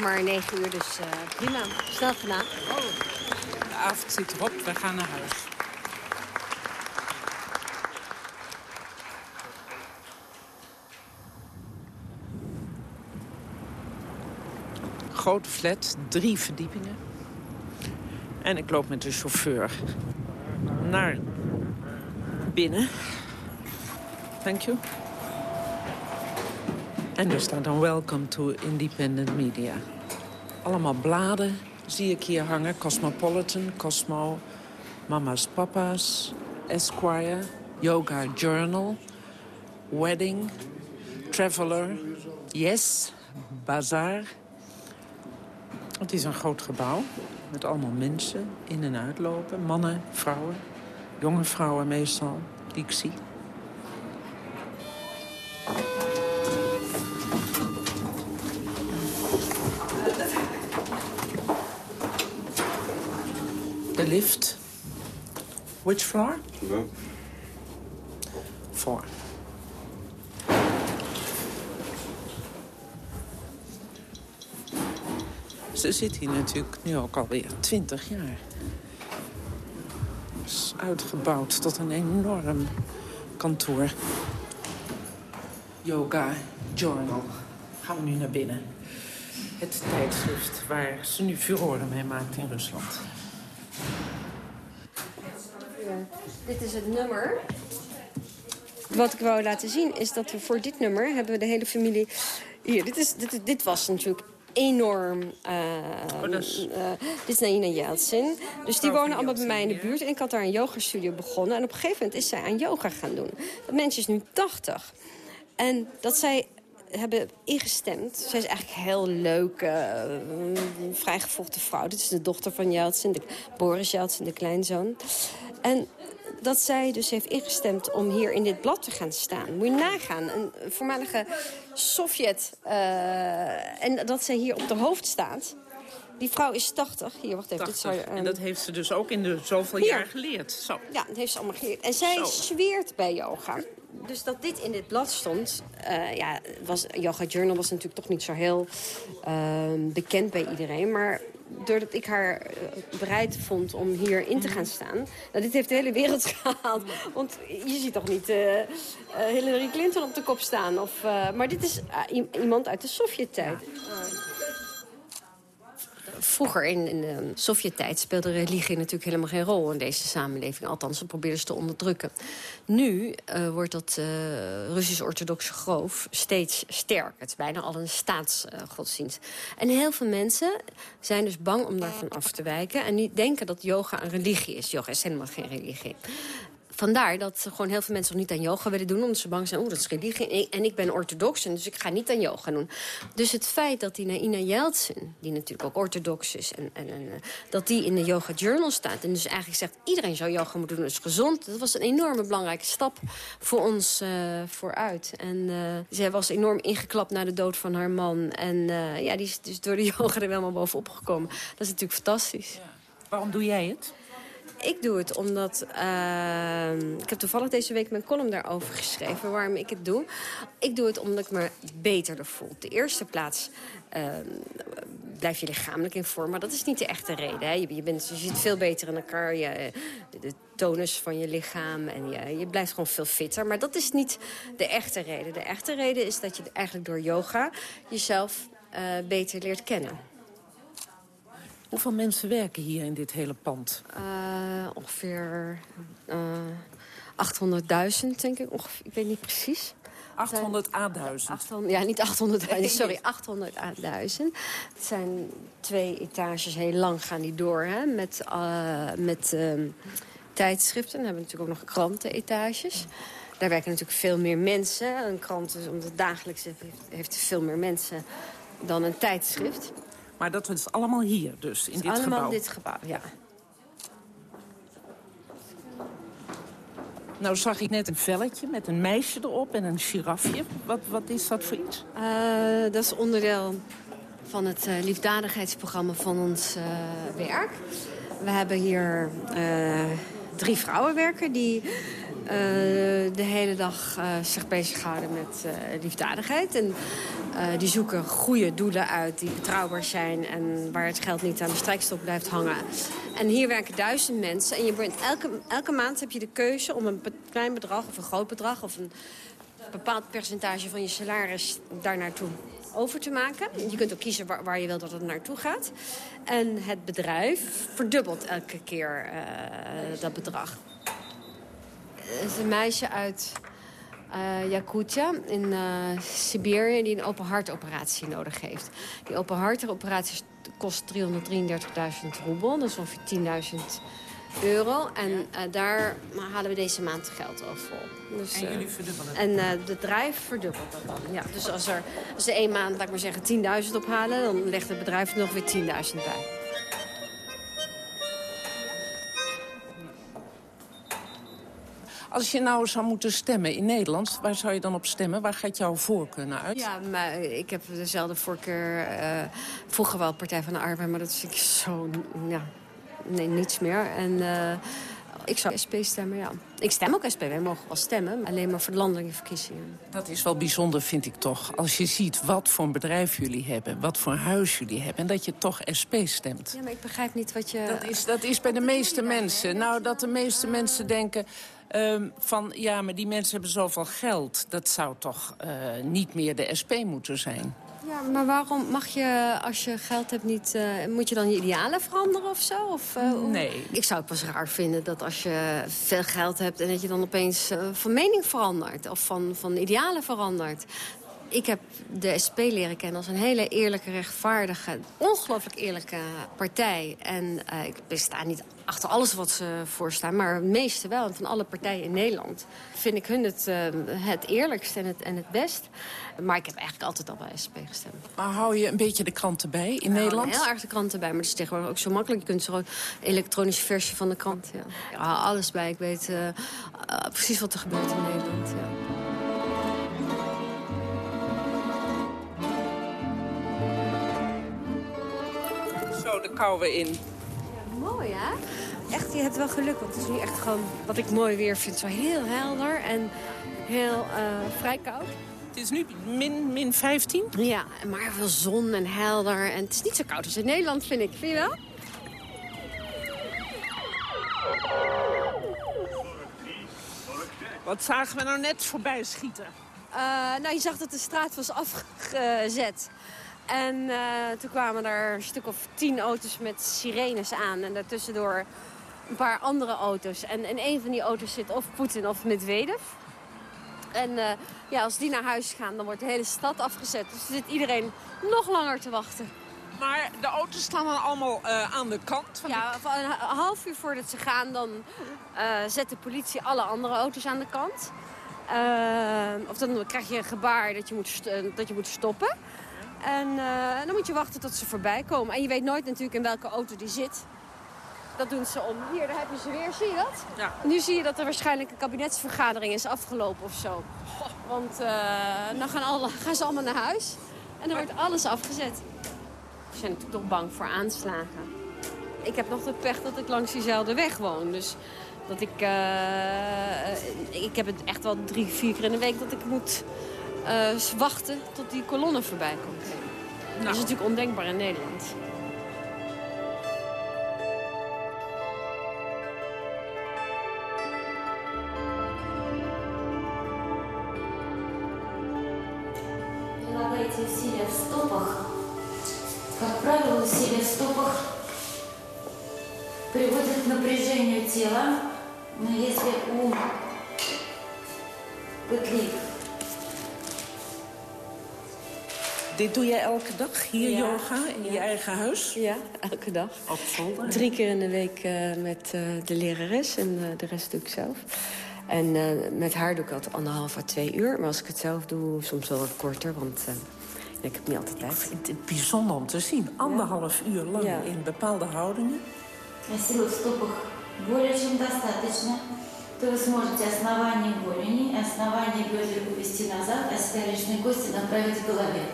nog maar 9 uur, dus uh, prima. Snel gedaan. Oh, de avond zit erop, we gaan naar huis. Grote flat, drie verdiepingen. En ik loop met de chauffeur naar binnen. Thank you. En er staat dan Welcome to Independent Media. Allemaal bladen zie ik hier hangen. Cosmopolitan, Cosmo, Mama's Papa's, Esquire, Yoga Journal, Wedding, Traveler, Yes, Bazaar. Het is een groot gebouw met allemaal mensen in en uitlopen. Mannen, vrouwen, jonge vrouwen meestal, die ik zie. Lift. Which floor? Four. Ze zit hier natuurlijk nu ook alweer 20 jaar. Is uitgebouwd tot een enorm kantoor. Yoga Journal. Gaan we nu naar binnen. Het tijdschrift waar ze nu furoren mee maakt in Rusland. Dit is het nummer. Wat ik wou laten zien is dat we voor dit nummer hebben we de hele familie... Hier, dit, is, dit, dit was natuurlijk enorm... Oh, eh, dit is Naina Yeltsin. Dus die wonen allemaal bij mij in de buurt. En ik had daar een yogastudio begonnen. En op een gegeven moment is zij aan yoga gaan doen. Dat mensje is nu 80. En dat zij hebben ingestemd. Zij is eigenlijk een heel leuke, uh, vrijgevochten vrouw. Dit is de dochter van Yeltsin, de, Boris Yeltsin, de kleinzoon. En dat zij dus heeft ingestemd om hier in dit blad te gaan staan. Moet je nagaan, een voormalige Sovjet. eh, en dat zij hier op de hoofd staat. Die vrouw is 80. Hier, wacht even. Dit zou, 80. je, En dat heeft ze dus ook in de zoveel Hier. jaar geleerd. Zo. ja, dat heeft ze allemaal geleerd. En zij Zo. zweert bij yoga. Dus dat dit in dit blad stond... eh, ja, was, Yoga Journal was natuurlijk toch niet zo heel ehm, bekend bij iedereen. Maar doordat ik haar eh, bereid vond om hierin te gaan staan... Nou, dit heeft de hele wereld *laughs* gehaald. Want je ziet toch niet eh, eh, Hillary Clinton op de kop staan. Of, maar dit is ah, iemand uit de Sovjet-tijd. Vroeger in, in de Sovjet-tijd speelde religie natuurlijk helemaal geen rol in deze samenleving. Althans, ze probeerden ze te onderdrukken. Nu eh, wordt dat eh, Russisch-orthodoxe geloof steeds sterker. Het is bijna al een staatsgodsdienst. en heel veel mensen zijn dus bang om daarvan af te wijken. En die denken dat yoga een religie is. Yoga is helemaal geen religie. Vandaar dat gewoon heel veel mensen nog niet aan yoga willen doen... omdat ze bang zijn, oeh, dat is religie. En ik, en ik ben orthodox, dus ik ga niet aan yoga doen. Dus het feit dat die Naina Yeltsin, die natuurlijk ook orthodox is... En, en, en, eh, dat die in de Yoga Journal staat... en dus eigenlijk zegt, iedereen zou yoga moeten doen, dat is gezond... dat was een enorme belangrijke stap voor ons eh, vooruit. En eh, zij was enorm ingeklapt na de dood van haar man. En ja, die is dus door de *laughs* yoga er helemaal bovenop gekomen. Dat is natuurlijk fantastisch. Waarom doe jij het? Ik doe het omdat... eh, ik heb toevallig deze week mijn column daarover geschreven... waarom ik het doe. Ik doe het omdat ik me beter voel. Op de eerste plaats eh, blijf je lichamelijk in vorm. Maar dat is niet de echte reden. Hè. Je, je, bent, je zit veel beter in elkaar. Je, de tonus van je lichaam. En je, je blijft gewoon veel fitter. Maar dat is niet de echte reden. De echte reden is dat je eigenlijk door yoga... jezelf eh, beter leert kennen. Hoeveel mensen werken hier in dit hele pand? Eh, ongeveer eh 800.000, denk ik. Ongeveer, ik weet niet precies. 800 A1000. Ja, niet 800.000, *laughs* sorry, 800.000. Het zijn twee etages heel lang gaan die door, hè, met, eh, met ehm, tijdschriften. Dan hebben we natuurlijk ook nog krantenetages. Daar werken natuurlijk veel meer mensen. Een krant, is, omdat het dagelijks heeft, heeft veel meer mensen dan een tijdschrift. Maar dat is allemaal hier dus, in dit allemaal gebouw? dit gebouw, ja. Nou zag ik net een velletje met een meisje erop en een girafje. Wat, wat is dat voor iets? Eh, dat is onderdeel van het eh, liefdadigheidsprogramma van ons eh, werk. We hebben hier eh, drie vrouwen werken die eh, de hele dag eh, zich bezighouden met eh, liefdadigheid. En die zoeken goede doelen uit die betrouwbaar zijn en waar het geld niet aan de strijkstok blijft hangen. En hier werken duizend mensen en je bent elke, elke maand heb je de keuze om een klein bedrag of een groot bedrag of een bepaald percentage van je salaris daar naartoe over te maken. Je kunt ook kiezen waar, je wil dat het naartoe gaat. En het bedrijf verdubbelt elke keer uh, dat bedrag. Het is een meisje uit uh, Yakutia in uh, Siberië die een open hartoperatie nodig heeft. Die open hartoperatie kost 333.000 roebel, dat is ongeveer 10.000 euro. En uh, daar halen we deze maand geld vol. Dus, en jullie verdubbelen En het bedrijf verdubbelt dat dan. Ja, dus als, er, als ze één maand, laat ik maar zeggen, 10.000 ophalen... dan legt het bedrijf er nog weer 10.000 bij. Als je nou zou moeten stemmen in Nederland, waar zou je dan op stemmen? Waar gaat jouw voorkeur naar uit? Ja, maar ik heb dezelfde voorkeur. Uh, vroeger wel Partij van de Arbeid, maar dat vind ik zo... Ja, nee, niets meer. En uh, ik zou SP stemmen, ja. Ik stem ook SP, wij mogen wel stemmen. Alleen maar voor de landelijke verkiezingen. Dat is wel bijzonder, vind ik toch. Als je ziet wat voor een bedrijf jullie hebben, wat voor huis jullie hebben... en dat je toch SP stemt. Ja, maar ik begrijp niet wat je... Dat is, dat is bij de meeste mensen. Nou, dat de meeste mensen denken... Um, van, ja, maar die mensen hebben zoveel geld. Dat zou toch uh, niet meer de SP moeten zijn? Ja, maar waarom mag je, als je geld hebt, niet... Uh, moet je dan je idealen veranderen of zo? Of, uh, nee. Ik zou het pas raar vinden dat als je veel geld hebt... en dat je dan opeens van mening verandert. Of van, van idealen verandert. Ik heb de SP leren kennen als een hele eerlijke, rechtvaardige... ongelooflijk eerlijke partij. En uh, ik besta niet achter alles wat ze voorstaan, maar het meeste wel. En van alle partijen in Nederland vind ik hun het, uh, het eerlijkst en het, en het best. Maar ik heb eigenlijk altijd al bij SP gestemd. Maar hou je een beetje de kranten bij in ja, Nederland? heel erg de kranten bij, maar het is tegenwoordig ook zo makkelijk. Je kunt zo een elektronische versie van de krant. Ja. Ik hou alles bij. Ik weet uh, precies wat er gebeurt in Nederland. Ja. De kou in. Ja, mooi hè? Echt, je hebt wel geluk, want het is nu echt gewoon, wat ik mooi weer vind, zo heel helder en heel uh, vrij koud. Het is nu min, min 15? Ja, maar veel zon en helder. En het is niet zo koud als in Nederland, vind ik. Vind je wel? Wat zagen we nou net voorbij schieten? Uh, nou, je zag dat de straat was afgezet. En uh, toen kwamen er een stuk of tien auto's met sirenes aan. En daartussendoor een paar andere auto's. En in een van die auto's zit of Poetin of Medvedev. En uh, ja, als die naar huis gaan, dan wordt de hele stad afgezet. Dus zit iedereen nog langer te wachten. Maar de auto's staan dan allemaal uh, aan de kant? Van ja, die... een half uur voordat ze gaan, dan zet de politie alle andere auto's aan de kant. of dan krijg je een gebaar dat je moet, dat je moet stoppen. En uh, dan moet je wachten tot ze voorbij komen. En je weet nooit natuurlijk in welke auto die zit. Dat doen ze om. Hier, daar heb je ze weer. Zie je dat? Ja. Nu zie je dat er waarschijnlijk een kabinetsvergadering is afgelopen of zo. Want uh, dan gaan, alle, gaan ze allemaal naar huis. En dan wordt alles afgezet. Ze zijn natuurlijk toch bang voor aanslagen. Ik heb nog de pech dat ik langs diezelfde weg woon. Dus dat ik... Uh, ik heb het echt wel drie, vier keer in de week dat ik moet uh, wachten tot die kolonne voorbij komt. Nou. Dat is natuurlijk ondenkbaar in Nederland. Прилагайте усилия в стопах. Как правило, усилия в стопах приводят к напряжению тела, но если ум пытлив, Dit doe jij elke dag, hier ja. yoga, in ja. je eigen huis? Ja, elke dag. Op zolder? Drie keer in de week uh, met uh, de lerares en uh, de rest doe ik zelf. En met haar doe ik altijd anderhalf à twee uur. Maar als ik het zelf doe, soms wel wat korter, want ik heb niet altijd tijd. Ik vind het bijzonder om te zien. Anderhalf uur lang ja. in bepaalde houdingen. Силы в стопах более чем достаточно. То вы сможете основание голени, основание бедер увести назад, а седалищные кости направить к голове.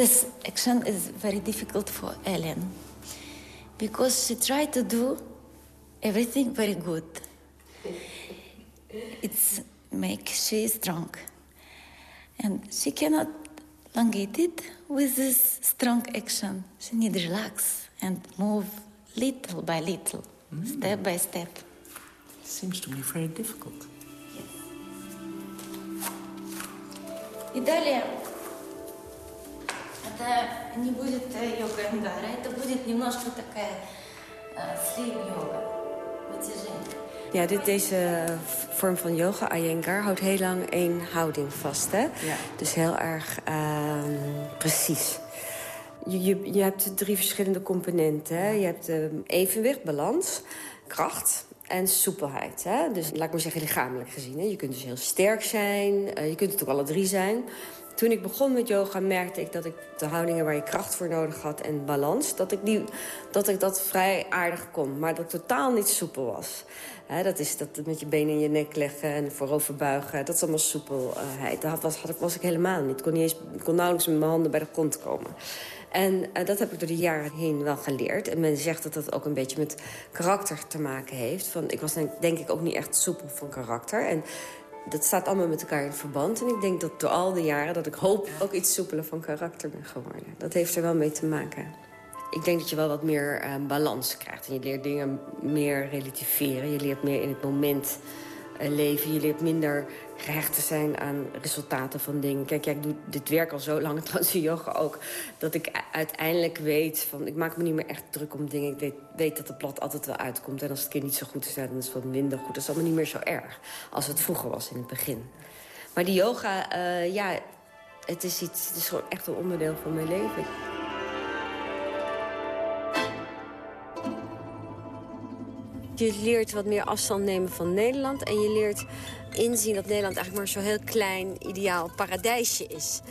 This action is very difficult for Ellen because she tried to do everything very good. It's make she strong, and she cannot elongate it with this strong action. She need relax and move little by little, mm. step by step. Seems to be very difficult. И далее это не будет э, йога Ингара, это будет немножко такая э, слив-йога, вытяжение. Ja, dit, deze vorm van yoga, Iyengar, houdt heel lang één houding vast. Hè? Ja. Dus heel erg ehm, precies. Je, je, je hebt drie verschillende componenten. Hè? Je hebt ehm, evenwicht, balans, kracht en soepelheid. Hè? Dus laat ik maar zeggen lichamelijk gezien. Hè? Je kunt dus heel sterk zijn, eh, je kunt het ook alle drie zijn. Toen ik begon met yoga merkte ik dat ik de houdingen waar je kracht voor nodig had en balans, dat ik, die, dat, ik dat vrij aardig kon. Maar dat ik totaal niet soepel was. Dat is dat met je benen in je nek leggen en voorover buigen. Dat is allemaal soepelheid. Dat was, had, was ik helemaal niet. Ik kon, niet eens, ik kon nauwelijks met mijn handen bij de grond komen. En uh, dat heb ik door de jaren heen wel geleerd. En men zegt dat dat ook een beetje met karakter te maken heeft. Van, ik was denk ik ook niet echt soepel van karakter. En dat staat allemaal met elkaar in verband. En ik denk dat door al die jaren dat ik hoop ook iets soepeler van karakter ben geworden. Dat heeft er wel mee te maken. Ik denk dat je wel wat meer uh, balans krijgt. En je leert dingen meer relativeren. Je leert meer in het moment leven. Je leert minder gehecht te zijn aan resultaten van dingen. Kijk, ik doe dit werk al zo lang, *laughs* trouwens yoga ook... dat ik uiteindelijk weet van... ik maak me niet meer echt druk om dingen. Ik weet, dat het blad altijd wel uitkomt. En als het kind niet zo goed is, dan is het wat minder goed. Dat is allemaal niet meer zo erg als het vroeger was in het begin. Maar die yoga, uh, ja, het is, iets, het is gewoon echt een onderdeel van mijn leven. Je leert wat meer afstand nemen van Nederland. En je leert inzien dat Nederland eigenlijk maar zo'n heel klein, ideaal paradijsje is.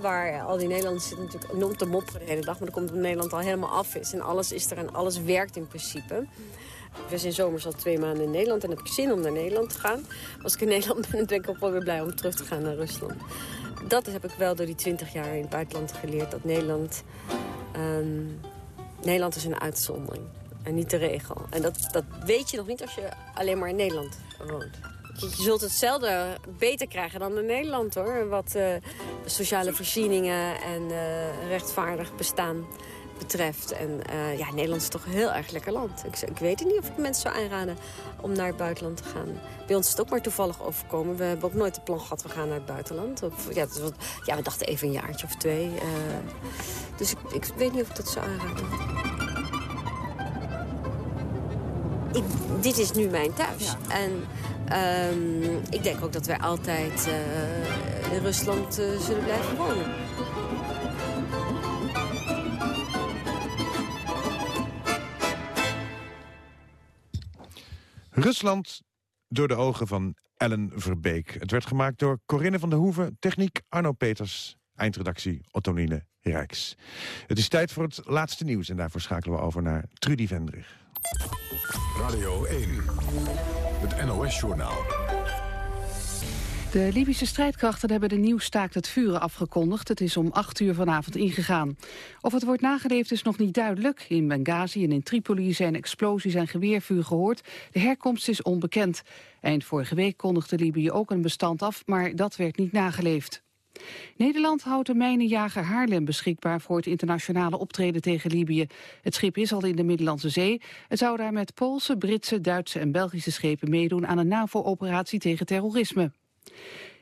Waar al die Nederlanders zitten natuurlijk enorm te mopperen de hele dag. Maar dan komt Nederland al helemaal af is. En alles is er en alles werkt in principe. We zijn zomers al twee maanden in Nederland en heb ik zin om naar Nederland te gaan. Als ik in Nederland ben, ben ik ook wel weer blij om terug te gaan naar Rusland. Dat heb ik wel door die twintig jaar in het buitenland geleerd. Dat Nederland... Um, Nederland is een uitzondering. En niet de regel. En dat, dat weet je nog niet als je alleen maar in Nederland woont. Je, zult hetzelfde beter krijgen dan in Nederland, hoor. Wat uh, sociale voorzieningen en uh, rechtvaardig bestaan betreft. En uh, ja, Nederland is toch een heel erg lekker land. Ik, ik weet het niet of ik mensen zou aanraden om naar het buitenland te gaan. Bij ons is het ook maar toevallig overkomen. We hebben ook nooit het plan gehad, we gaan naar het buitenland. Of, ja, ja, we dachten even een jaartje of twee. dus ik, ik weet niet of ik dat zou aanraden. Ik, dit is nu mijn thuis. Ja. En um, ik denk ook dat wij altijd uh, in Rusland uh, zullen blijven wonen. Rusland door de ogen van Ellen Verbeek. Het werd gemaakt door Corinne van der Hoeven, techniek Arno Peters, eindredactie Ottonine Rijks. Het is tijd voor het laatste nieuws en daarvoor schakelen we over naar Trudy Vendrig. Radio 1, het NOS-journaal. De Libische strijdkrachten hebben de nieuw staakt het vuren afgekondigd. Het is om 8 uur vanavond ingegaan. Of het wordt nageleefd is nog niet duidelijk. In Benghazi en in Tripoli zijn explosies en geweervuur gehoord. De herkomst is onbekend. Eind vorige week kondigde Libië ook een bestand af, maar dat werd niet nageleefd. Nederland houdt de mijnenjager Haarlem beschikbaar voor het internationale optreden tegen Libië. Het schip is al in de Middellandse Zee. Het zou daar met Poolse, Britse, Duitse en Belgische schepen meedoen aan een NAVO-operatie tegen terrorisme.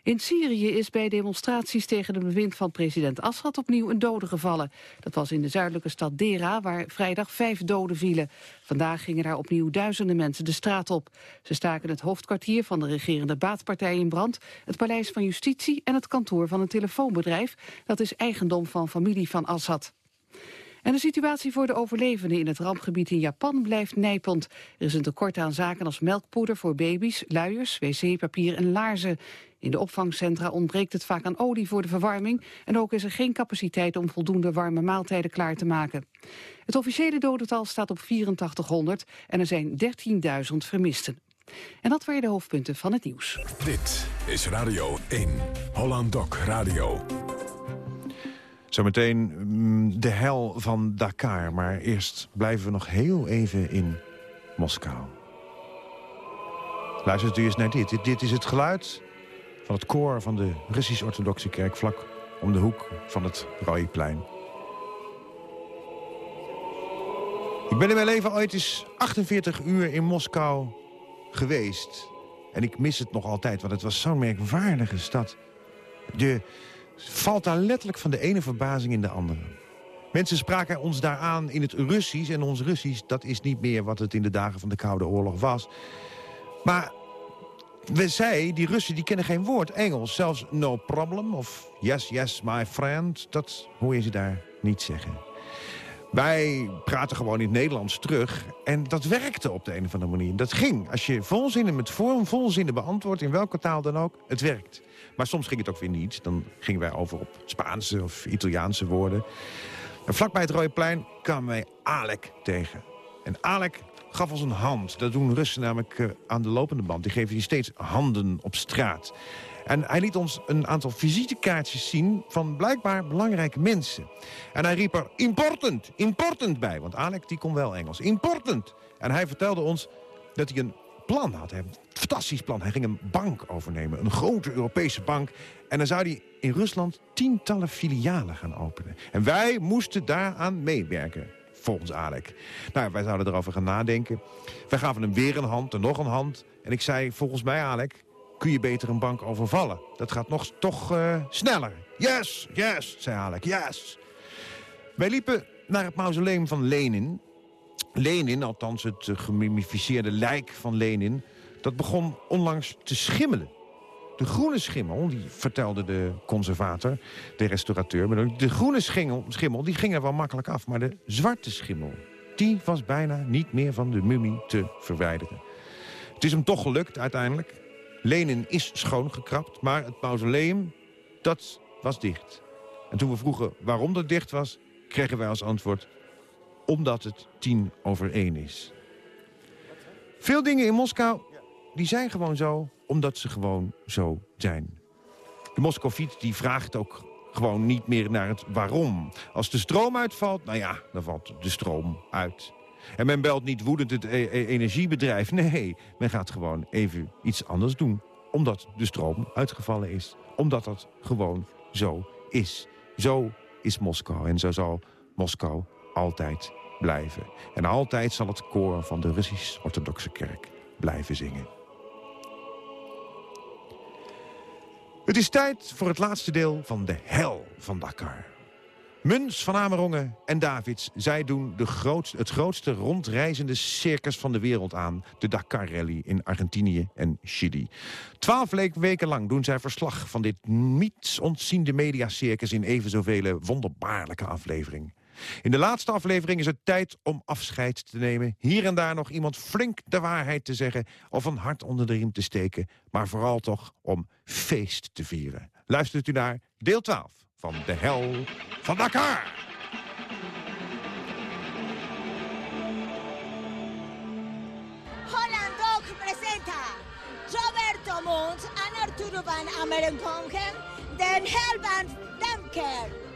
In Syrië is bij demonstraties tegen de bewind van president Assad opnieuw een dode gevallen. Dat was in de zuidelijke stad Dera, waar vrijdag vijf doden vielen. Vandaag gingen daar opnieuw duizenden mensen de straat op. Ze staken het hoofdkwartier van de regerende baatpartij in brand... het paleis van justitie en het kantoor van een telefoonbedrijf. Dat is eigendom van familie van Assad. En de situatie voor de overlevenden in het rampgebied in Japan blijft nijpend. Er is een tekort aan zaken als melkpoeder voor baby's, luiers, wc-papier en laarzen. In de opvangcentra ontbreekt het vaak aan olie voor de verwarming... en ook is er geen capaciteit om voldoende warme maaltijden klaar te maken. Het officiële dodental staat op 8400 en er zijn 13.000 vermisten. En dat waren de hoofdpunten van het nieuws. Dit is Radio 1, Holland Doc Radio. Zometeen mm, de hel van Dakar, maar eerst blijven we nog heel even in Moskou. Luistert u eens naar dit. dit. Dit is het geluid van het koor van de Russisch-Orthodoxe Kerk... vlak om de hoek van het Rooiplein. Ik ben in mijn leven ooit eens 48 uur in Moskou geweest. En ik mis het nog altijd, want het was zo'n merkwaardige stad. De valt daar letterlijk van de ene verbazing in de andere. Mensen spraken ons daar aan in het Russisch. En ons Russisch, dat is niet meer wat het in de dagen van de Koude Oorlog was. Maar we zij, die Russen, die kennen geen woord Engels. Zelfs no problem of yes, yes, my friend. Dat hoor je ze daar niet zeggen. Wij praten gewoon in het Nederlands terug. En dat werkte op de een of andere manier. Dat ging. Als je volzinnen met vorm, volzinnen beantwoordt... in welke taal dan ook, het werkt. Maar soms ging het ook weer niet. Dan gingen wij over op Spaanse of Italiaanse woorden. En vlakbij het Rode Plein kwamen wij Alek tegen. En Alek gaf ons een hand. Dat doen Russen namelijk uh, aan de lopende band. Die geven je steeds handen op straat. En hij liet ons een aantal visitekaartjes zien van blijkbaar belangrijke mensen. En hij riep er important, important bij. Want Alek die kon wel Engels. Important. En hij vertelde ons dat hij een plan had. Een fantastisch plan. Hij ging een bank overnemen. Een grote Europese bank. En dan zou hij in Rusland tientallen filialen gaan openen. En wij moesten daaraan meewerken volgens Alek. Nou, wij zouden erover gaan nadenken. Wij gaven hem weer een hand en nog een hand. En ik zei, volgens mij Alek, kun je beter een bank overvallen. Dat gaat nog toch uh, sneller. Yes, yes, zei Alek, yes. Wij liepen naar het mausoleum van Lenin. Lenin, althans het uh, gemummificeerde lijk van Lenin... dat begon onlangs te schimmelen. De groene schimmel, die vertelde de conservator, de restaurateur... de groene schimmel, schimmel die ging er wel makkelijk af. Maar de zwarte schimmel, die was bijna niet meer van de mummie te verwijderen. Het is hem toch gelukt uiteindelijk. Lenin is schoongekrapt, maar het mausoleum, dat was dicht. En toen we vroegen waarom dat dicht was, kregen wij als antwoord... omdat het tien over één is. Veel dingen in Moskou, die zijn gewoon zo omdat ze gewoon zo zijn. De Moscoviet die vraagt ook gewoon niet meer naar het waarom. Als de stroom uitvalt, nou ja, dan valt de stroom uit. En men belt niet woedend het e e energiebedrijf. Nee, men gaat gewoon even iets anders doen. Omdat de stroom uitgevallen is. Omdat dat gewoon zo is. Zo is Moskou. En zo zal Moskou altijd blijven. En altijd zal het koor van de Russisch-Orthodoxe Kerk blijven zingen. Het is tijd voor het laatste deel van de hel van Dakar. Muns van Amerongen en Davids, zij doen de het grootste rondreizende circus van de wereld aan. De Dakar Rally in Argentinië en Chili. Twaalf weken lang doen zij verslag van dit niets ontziende mediacircus... in even zoveel wonderbaarlijke afleveringen. In de laatste aflevering is het tijd om afscheid te nemen. Hier en daar nog iemand flink de waarheid te zeggen... of een hart onder de riem te steken. Maar vooral toch om feest te vieren. Luistert u naar deel 12 van De Hel van Dakar. Roberto Mons en Arturo van Amerenkongen, den Hellband Demker.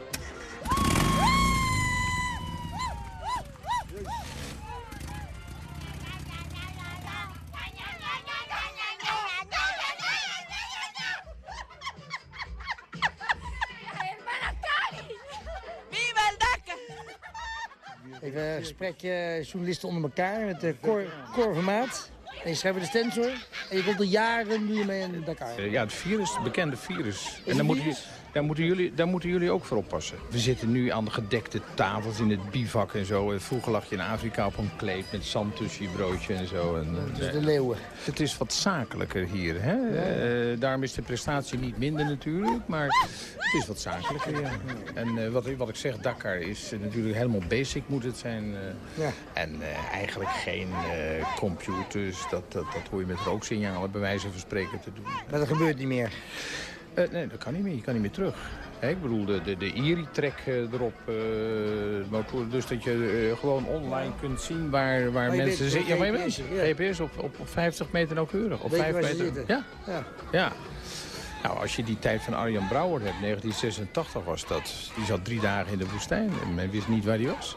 Even een gesprekje, journalisten onder elkaar met de Cor, Cor Vermaat. En je schrijft de stencil. En je komt al jaren nu mee in Dakar. Ja, het virus, het bekende virus. en dan moeten, jullie, daar, moeten jullie, daar moeten jullie ook voor oppassen. We zitten nu aan de gedekte tafels in het bivak en zo. Vroeger lag je in Afrika op een kleed met zand tussen je broodje en zo. En, dus de leeuwen. Het is wat zakelijker hier. Hè? Uh, daarom is de prestatie niet minder natuurlijk. Maar het is wat zakelijker, ja. En uh, wat, wat ik zeg, Dakar is natuurlijk helemaal basic moet het zijn. ja. En eigenlijk geen computers. Dat, dat, dat hoor je met rooksignalen bij wijze van spreken te doen. Maar dat gebeurt niet meer? Uh, nee, dat kan niet meer. Je kan niet meer terug. Hey, ik bedoel, de, de, de IRI-trek uh, erop, uh, motor, dus dat je gewoon online kunt zien waar, waar Oh, mensen zitten. Ja, maar je weet, GPS op, op, op 50 meter nauwkeurig. Op Weet je 5 waar ze meter. Ja. Ja. ja. Nou, als je die tijd van Arjan Brouwer hebt, 1986 was dat. Die zat drie dagen in de woestijn en men wist niet waar hij was.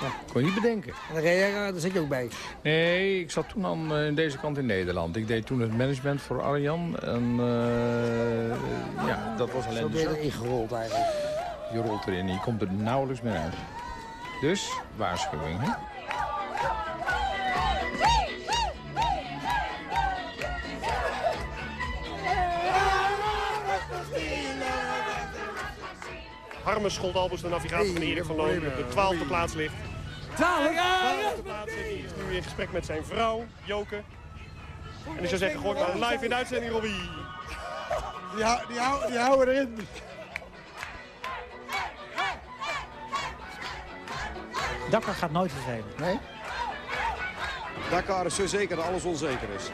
Ja. Kon je niet bedenken. En jij- daar zit je ook bij. Nee, ik zat toen aan eh, deze kant in Nederland. Ik deed toen het management voor Arjan. En eh, ja, dat was alleen Zo ben je erin gerold eigenlijk. Je rolt erin en je komt er nauwelijks meer uit. Dus, waarschuwing, hè? Arme Scholt Albers, de navigator van Erik van Loon, op de twaalfde plaats ligt. Twaalf? Twaalfde plaats ligt. Die is nu in gesprek met zijn vrouw, Joke. En ik zou zeggen, gooi maar live in de uitzending, Robbie. Die, hou- die, hou- die houden erin. Dakar gaat nooit vervelen. Nee? Dakar is zo zeker dat alles onzeker is.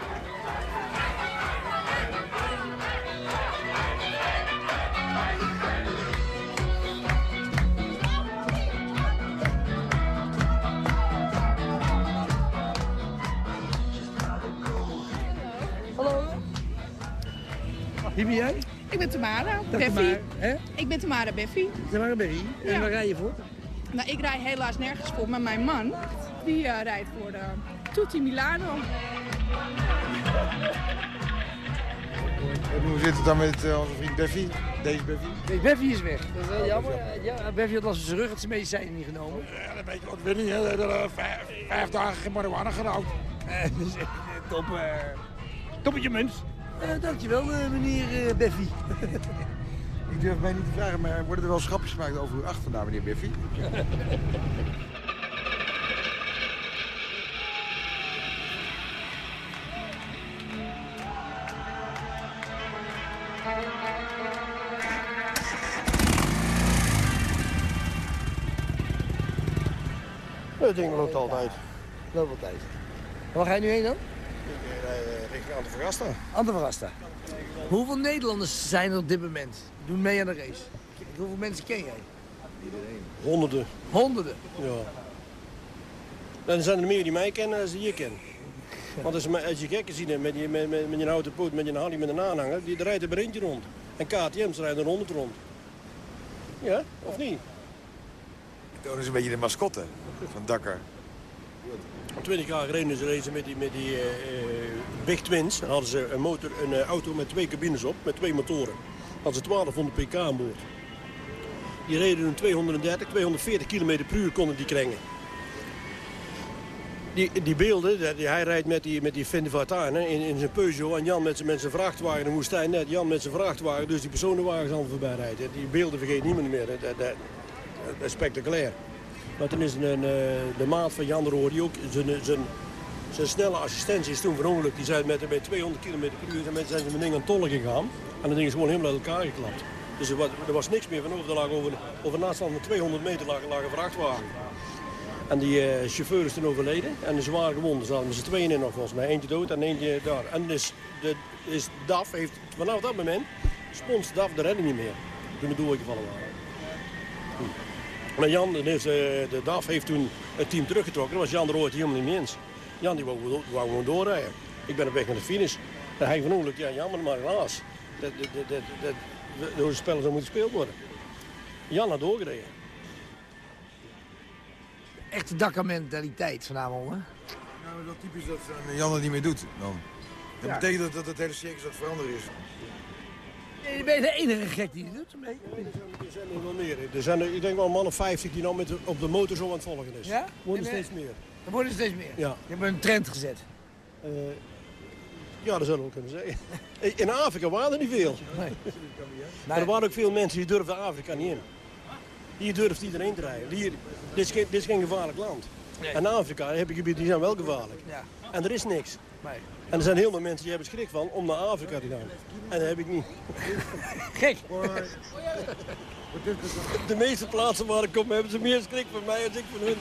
Wie ben jij? Ik ben Tamara, Dag Beffie. Tamara, hè? Ik ben Tamara Beffie. Tamara Berry. En Ja. waar rij je voor? Nou, ik rij helaas nergens voor, maar mijn man die eh, rijdt voor de Tutti Milano. En hoe zit het dan met eh, onze vriend Beffy? Deze Beffy? Nee, Beffy is weg. Dat is wel jammer. Ja, Beffy had last van zijn rug, had zijn medicijnen niet genomen. Ja, dat weet je wat niet. hè. Dat, eh, vijf, dagen geen marihuana gerookt. Eh, *laughs* eh, top, eh toppetje munt. Eh, dankjewel, eh, meneer eh, Beffy. Ik durf mij niet te vragen, maar worden er wel schapjes gemaakt over uw achternaam, meneer Beffy? Dat ding loopt altijd. Loopt altijd. Waar ga je nu heen dan? Richting Antofagasta. Antofagasta. Hoeveel Nederlanders zijn er op dit moment? Doen mee aan de race. Hoeveel mensen ken jij? Honderden. Honderden? Ja. En er zijn er meer die mij kennen dan die je kent. Want als, je- als je gekken ziet met, die, met, met, met je houten poot, met je Harley, met een aanhanger, die rijdt er maar eentje rond. En KTM's rijden er honderd rond. Ja, of niet? Dat is een beetje de mascotte van Dakar. Twintig jaar geleden er eens met die, met die eh, eh, Big Twins. Dan hadden ze een, motor, een eh, auto met twee cabines op, met twee motoren. Hadden ze 1200 pk aan boord. Die reden hun 230, 240 km per uur konden die krengen. Die, die beelden, hij rijdt met die, met die in, in zijn Peugeot en Jan met zijn, met vrachtwagen de woestijn net. Jan met zijn vrachtwagen, dus die personenwagens aan voorbij rijden. Die beelden vergeet niemand meer. Dat, dat, dat is spectaculair. Maar toen is een, eh, de maat van Jan Roor, die ook zijn, zijn, zijn snelle assistentie is toen verongelukt. Die zei met, met 200 km per uur zijn met- zijn ze ding aan tollen gegaan. En dat ding is gewoon helemaal uit elkaar geklapt. Dus er was, niks meer van over. Er lag over, over een afstand van 200 meter lag, een vrachtwagen. En die eh, chauffeur is toen overleden en de zwaar gewonden. Ze hadden met z'n tweeën in nog volgens mij. Eentje dood en eentje daar. En dus, de, is DAF heeft vanaf dat moment spons DAF de redding niet meer. Toen de doorgevallen waren. Maar Jan, eh, de DAF heeft toen het team teruggetrokken. Daar was Jan er ooit helemaal niet mee eens. Jan die wou, wou, wou gewoon doorrijden. Ik ben op weg naar de finish. Dan hij van ongeluk, ja jammer, maar helaas. Dat, dat, dat, dat, dat, dat, de spellen zou moeten gespeeld worden. Jan had doorgereden. Echte Dakar-mentaliteit vanavond, hè? Nou, dat typisch dat eh, Jan het niet meer doet dan. Dat Ja. betekent dat, dat het hele circus aan het veranderen is. Nee, ben je de enige gek die het doet? Nee. Er zijn er wel meer. Er zijn er, ik denk wel een man of 50 die nou met de- op de motor zo aan het volgen is. Ja? Worden En, eh, steeds meer. Er worden steeds meer. Ja. Je hebt een trend gezet. Eh, ja, dat zou wel kunnen zeggen. *laughs* In Afrika waren er niet veel. Maar er waren ook veel mensen die durfden Afrika niet in. Hier durft iedereen te rijden. Hier, dit, is geen, dit is geen gevaarlijk land. En Afrika heb je gebieden die zijn wel gevaarlijk. Ja. En er is niks. Nee. En er zijn heel veel mensen die hebben schrik van om naar Afrika te gaan. En dat heb ik niet. Gek. De meeste plaatsen waar ik kom hebben ze meer schrik van mij dan ik van hun.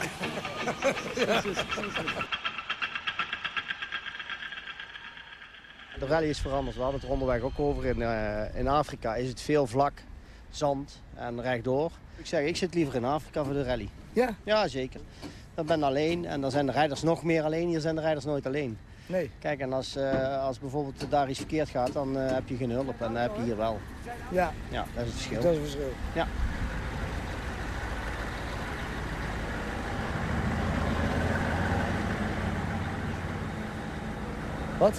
De rally is veranderd. We hadden het er onderweg ook over. In, eh, in Afrika is het veel vlak, zand en rechtdoor. Ik zeg, ik zit liever in Afrika voor de rally. Ja? Ja, zeker. Dan ben alleen en dan zijn de rijders nog meer alleen. Hier zijn de rijders nooit alleen. Nee. Kijk, en als, eh, als bijvoorbeeld daar iets verkeerd gaat, dan eh, heb je geen hulp. En dat heb je hier wel. Ja. Ja, dat is het verschil. Dat is het verschil. Ja. Wat?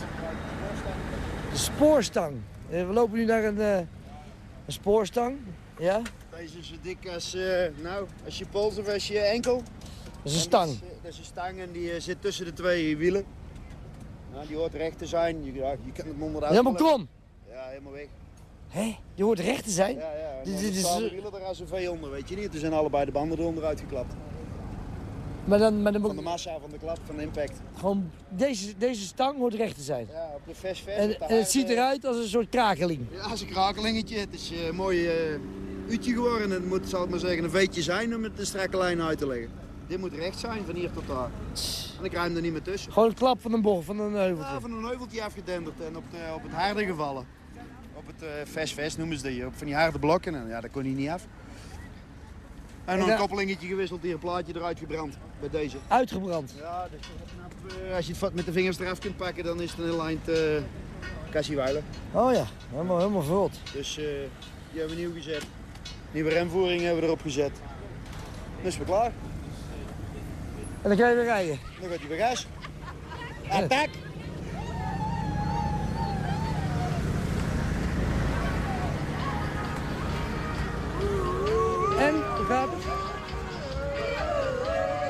De spoorstang. Eh, We lopen nu naar een, eh, een spoorstang. Ja? Deze is zo dik als, eh, nou, als je pols of als je enkel. Dat is een En stang. Dat is, dat is een stang en die zit tussen de twee wielen. Nou, die hoort recht te zijn. Je, ja, je kan het auto Helemaal krom? Ja, helemaal weg. Hé, je hoort recht te zijn? Ja, ja. Dit- is, de eh, wielen, daar gaan ze V onder, weet je niet. Er zijn allebei de banden eronder uitgeklapt. Maar dan, maar dan Van de massa, van de klap, van de impact. gewoon deze, deze stang hoort recht te zijn. Ja, op de vers vers. En, het ziet eruit als een soort krakeling. Ja, als een krakelingetje. Het is eh, een mooi eh uurtje geworden. Het moet, zal ik maar zeggen, een veetje zijn om het de strakke lijn uit te leggen. Dit moet recht zijn, van hier tot daar. En ik hem er niet meer tussen. Gewoon een klap van een bocht, van een heuveltje. Ja, van een heuveltje afgedenderd en op, de, op het harde gevallen. Op het eh vers vers noemen ze die, op van die harde blokken. En ja, daar kon hij niet af. En een da- koppelingetje gewisseld, hier een plaatje eruit gebrand bij deze. Uitgebrand. Ja, dus eh, als je het vat met de vingers eraf kunt pakken, dan is het een heel eind uh, kassiewijlen. Oh ja, helemaal, helemaal. Dus eh, die hebben we nieuw gezet. Nieuwe remvoering hebben we erop gezet. Het weer klaar. En dan kan je weer rijden. Dan gaat hij weer gas. Attack! En, hoe gaat het?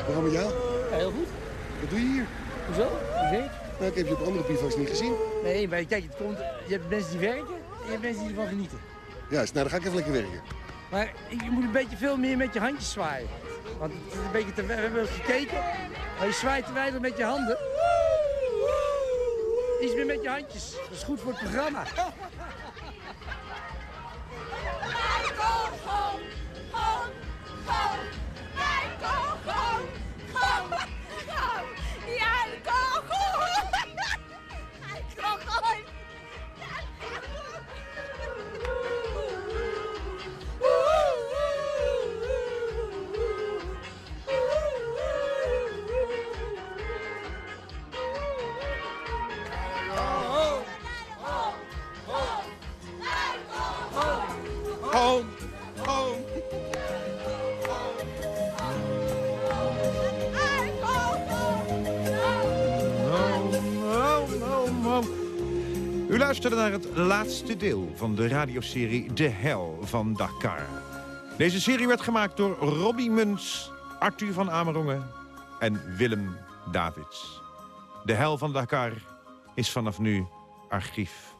Hoe gaan met jou? Ja, heel goed. Wat doe je hier? Hoezo? Hoe weet Nou, ik heb je op andere bivaks niet gezien. Nee, maar kijk, het komt, je hebt mensen die werken en je hebt mensen die ervan genieten. Juist, nou dan ga ik even lekker werken. Maar je moet een beetje veel meer met je handjes zwaaien. Want het is een beetje te, we hebben gekeken, maar je zwaait te weinig met je handen. Iets meer met je handjes. Dat is goed voor het programma. Luisterde naar het laatste deel van de radioserie De Hel van Dakar. Deze serie werd gemaakt door Robbie Muns, Arthur van Amerongen en Willem Davids. De Hel van Dakar is vanaf nu archief.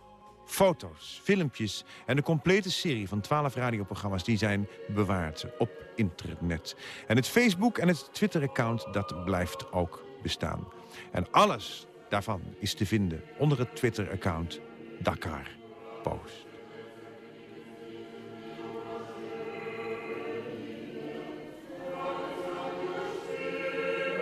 Foto's, filmpjes en de complete serie van 12 radioprogramma's... die zijn bewaard op internet. En het Facebook- en het Twitter-account, dat blijft ook bestaan. En alles daarvan is te vinden onder het Twitter-account Dakar Post.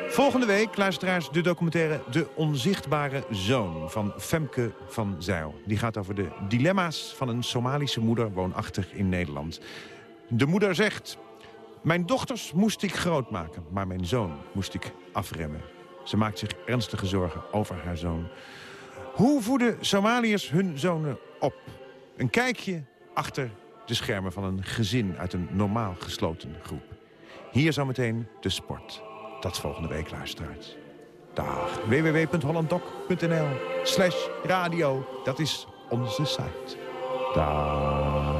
Volgende week, luisteraars, de documentaire De Onzichtbare Zoon van Femke van Zijl. Die gaat over de dilemma's van een Somalische moeder woonachtig in Nederland. De moeder zegt, mijn dochters moest ik groot maken, maar mijn zoon moest ik afremmen. Ze maakt zich ernstige zorgen over haar zoon. Hoe voeden Somaliërs hun zonen op? Een kijkje achter de schermen van een gezin uit een normaal gesloten groep. Hier zometeen de sport. Dat volgende week, luisteraars. Dag. www.hollanddoc.nl slash radio. Dat is onze site. Dag.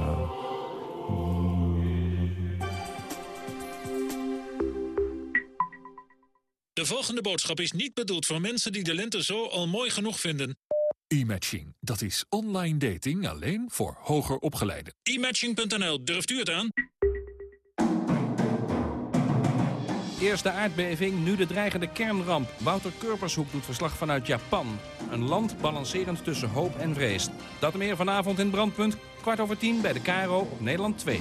Volgende boodschap is niet bedoeld voor mensen die de lente zo al mooi genoeg vinden. E-matching, dat is online dating alleen voor hoger opgeleiden. E-matching.nl, durft u het aan? Eerst de aardbeving, nu de dreigende kernramp. Wouter Kurpershoek doet verslag vanuit Japan. Een land balancerend tussen hoop en vrees. Dat meer vanavond in Brandpunt, kwart over tien bij de KRO op Nederland 2.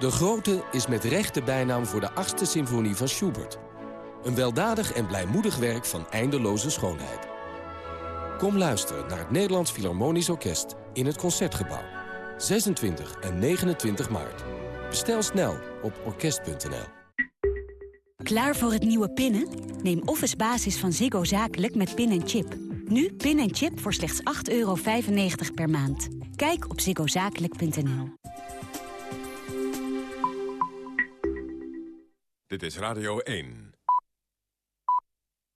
De Grote is met recht de bijnaam voor de achtste symfonie van Schubert. Een weldadig en blijmoedig werk van eindeloze schoonheid. Kom luisteren naar het Nederlands Philharmonisch Orkest in het Concertgebouw. 26 en 29 maart. Bestel snel op orkest.nl. Klaar voor het nieuwe pinnen? Neem Office Basis van Ziggo Zakelijk met pin en chip. Nu pin en chip voor slechts 8,95 euro per maand. Kijk op ziggozakelijk.nl. Dit is Radio 1.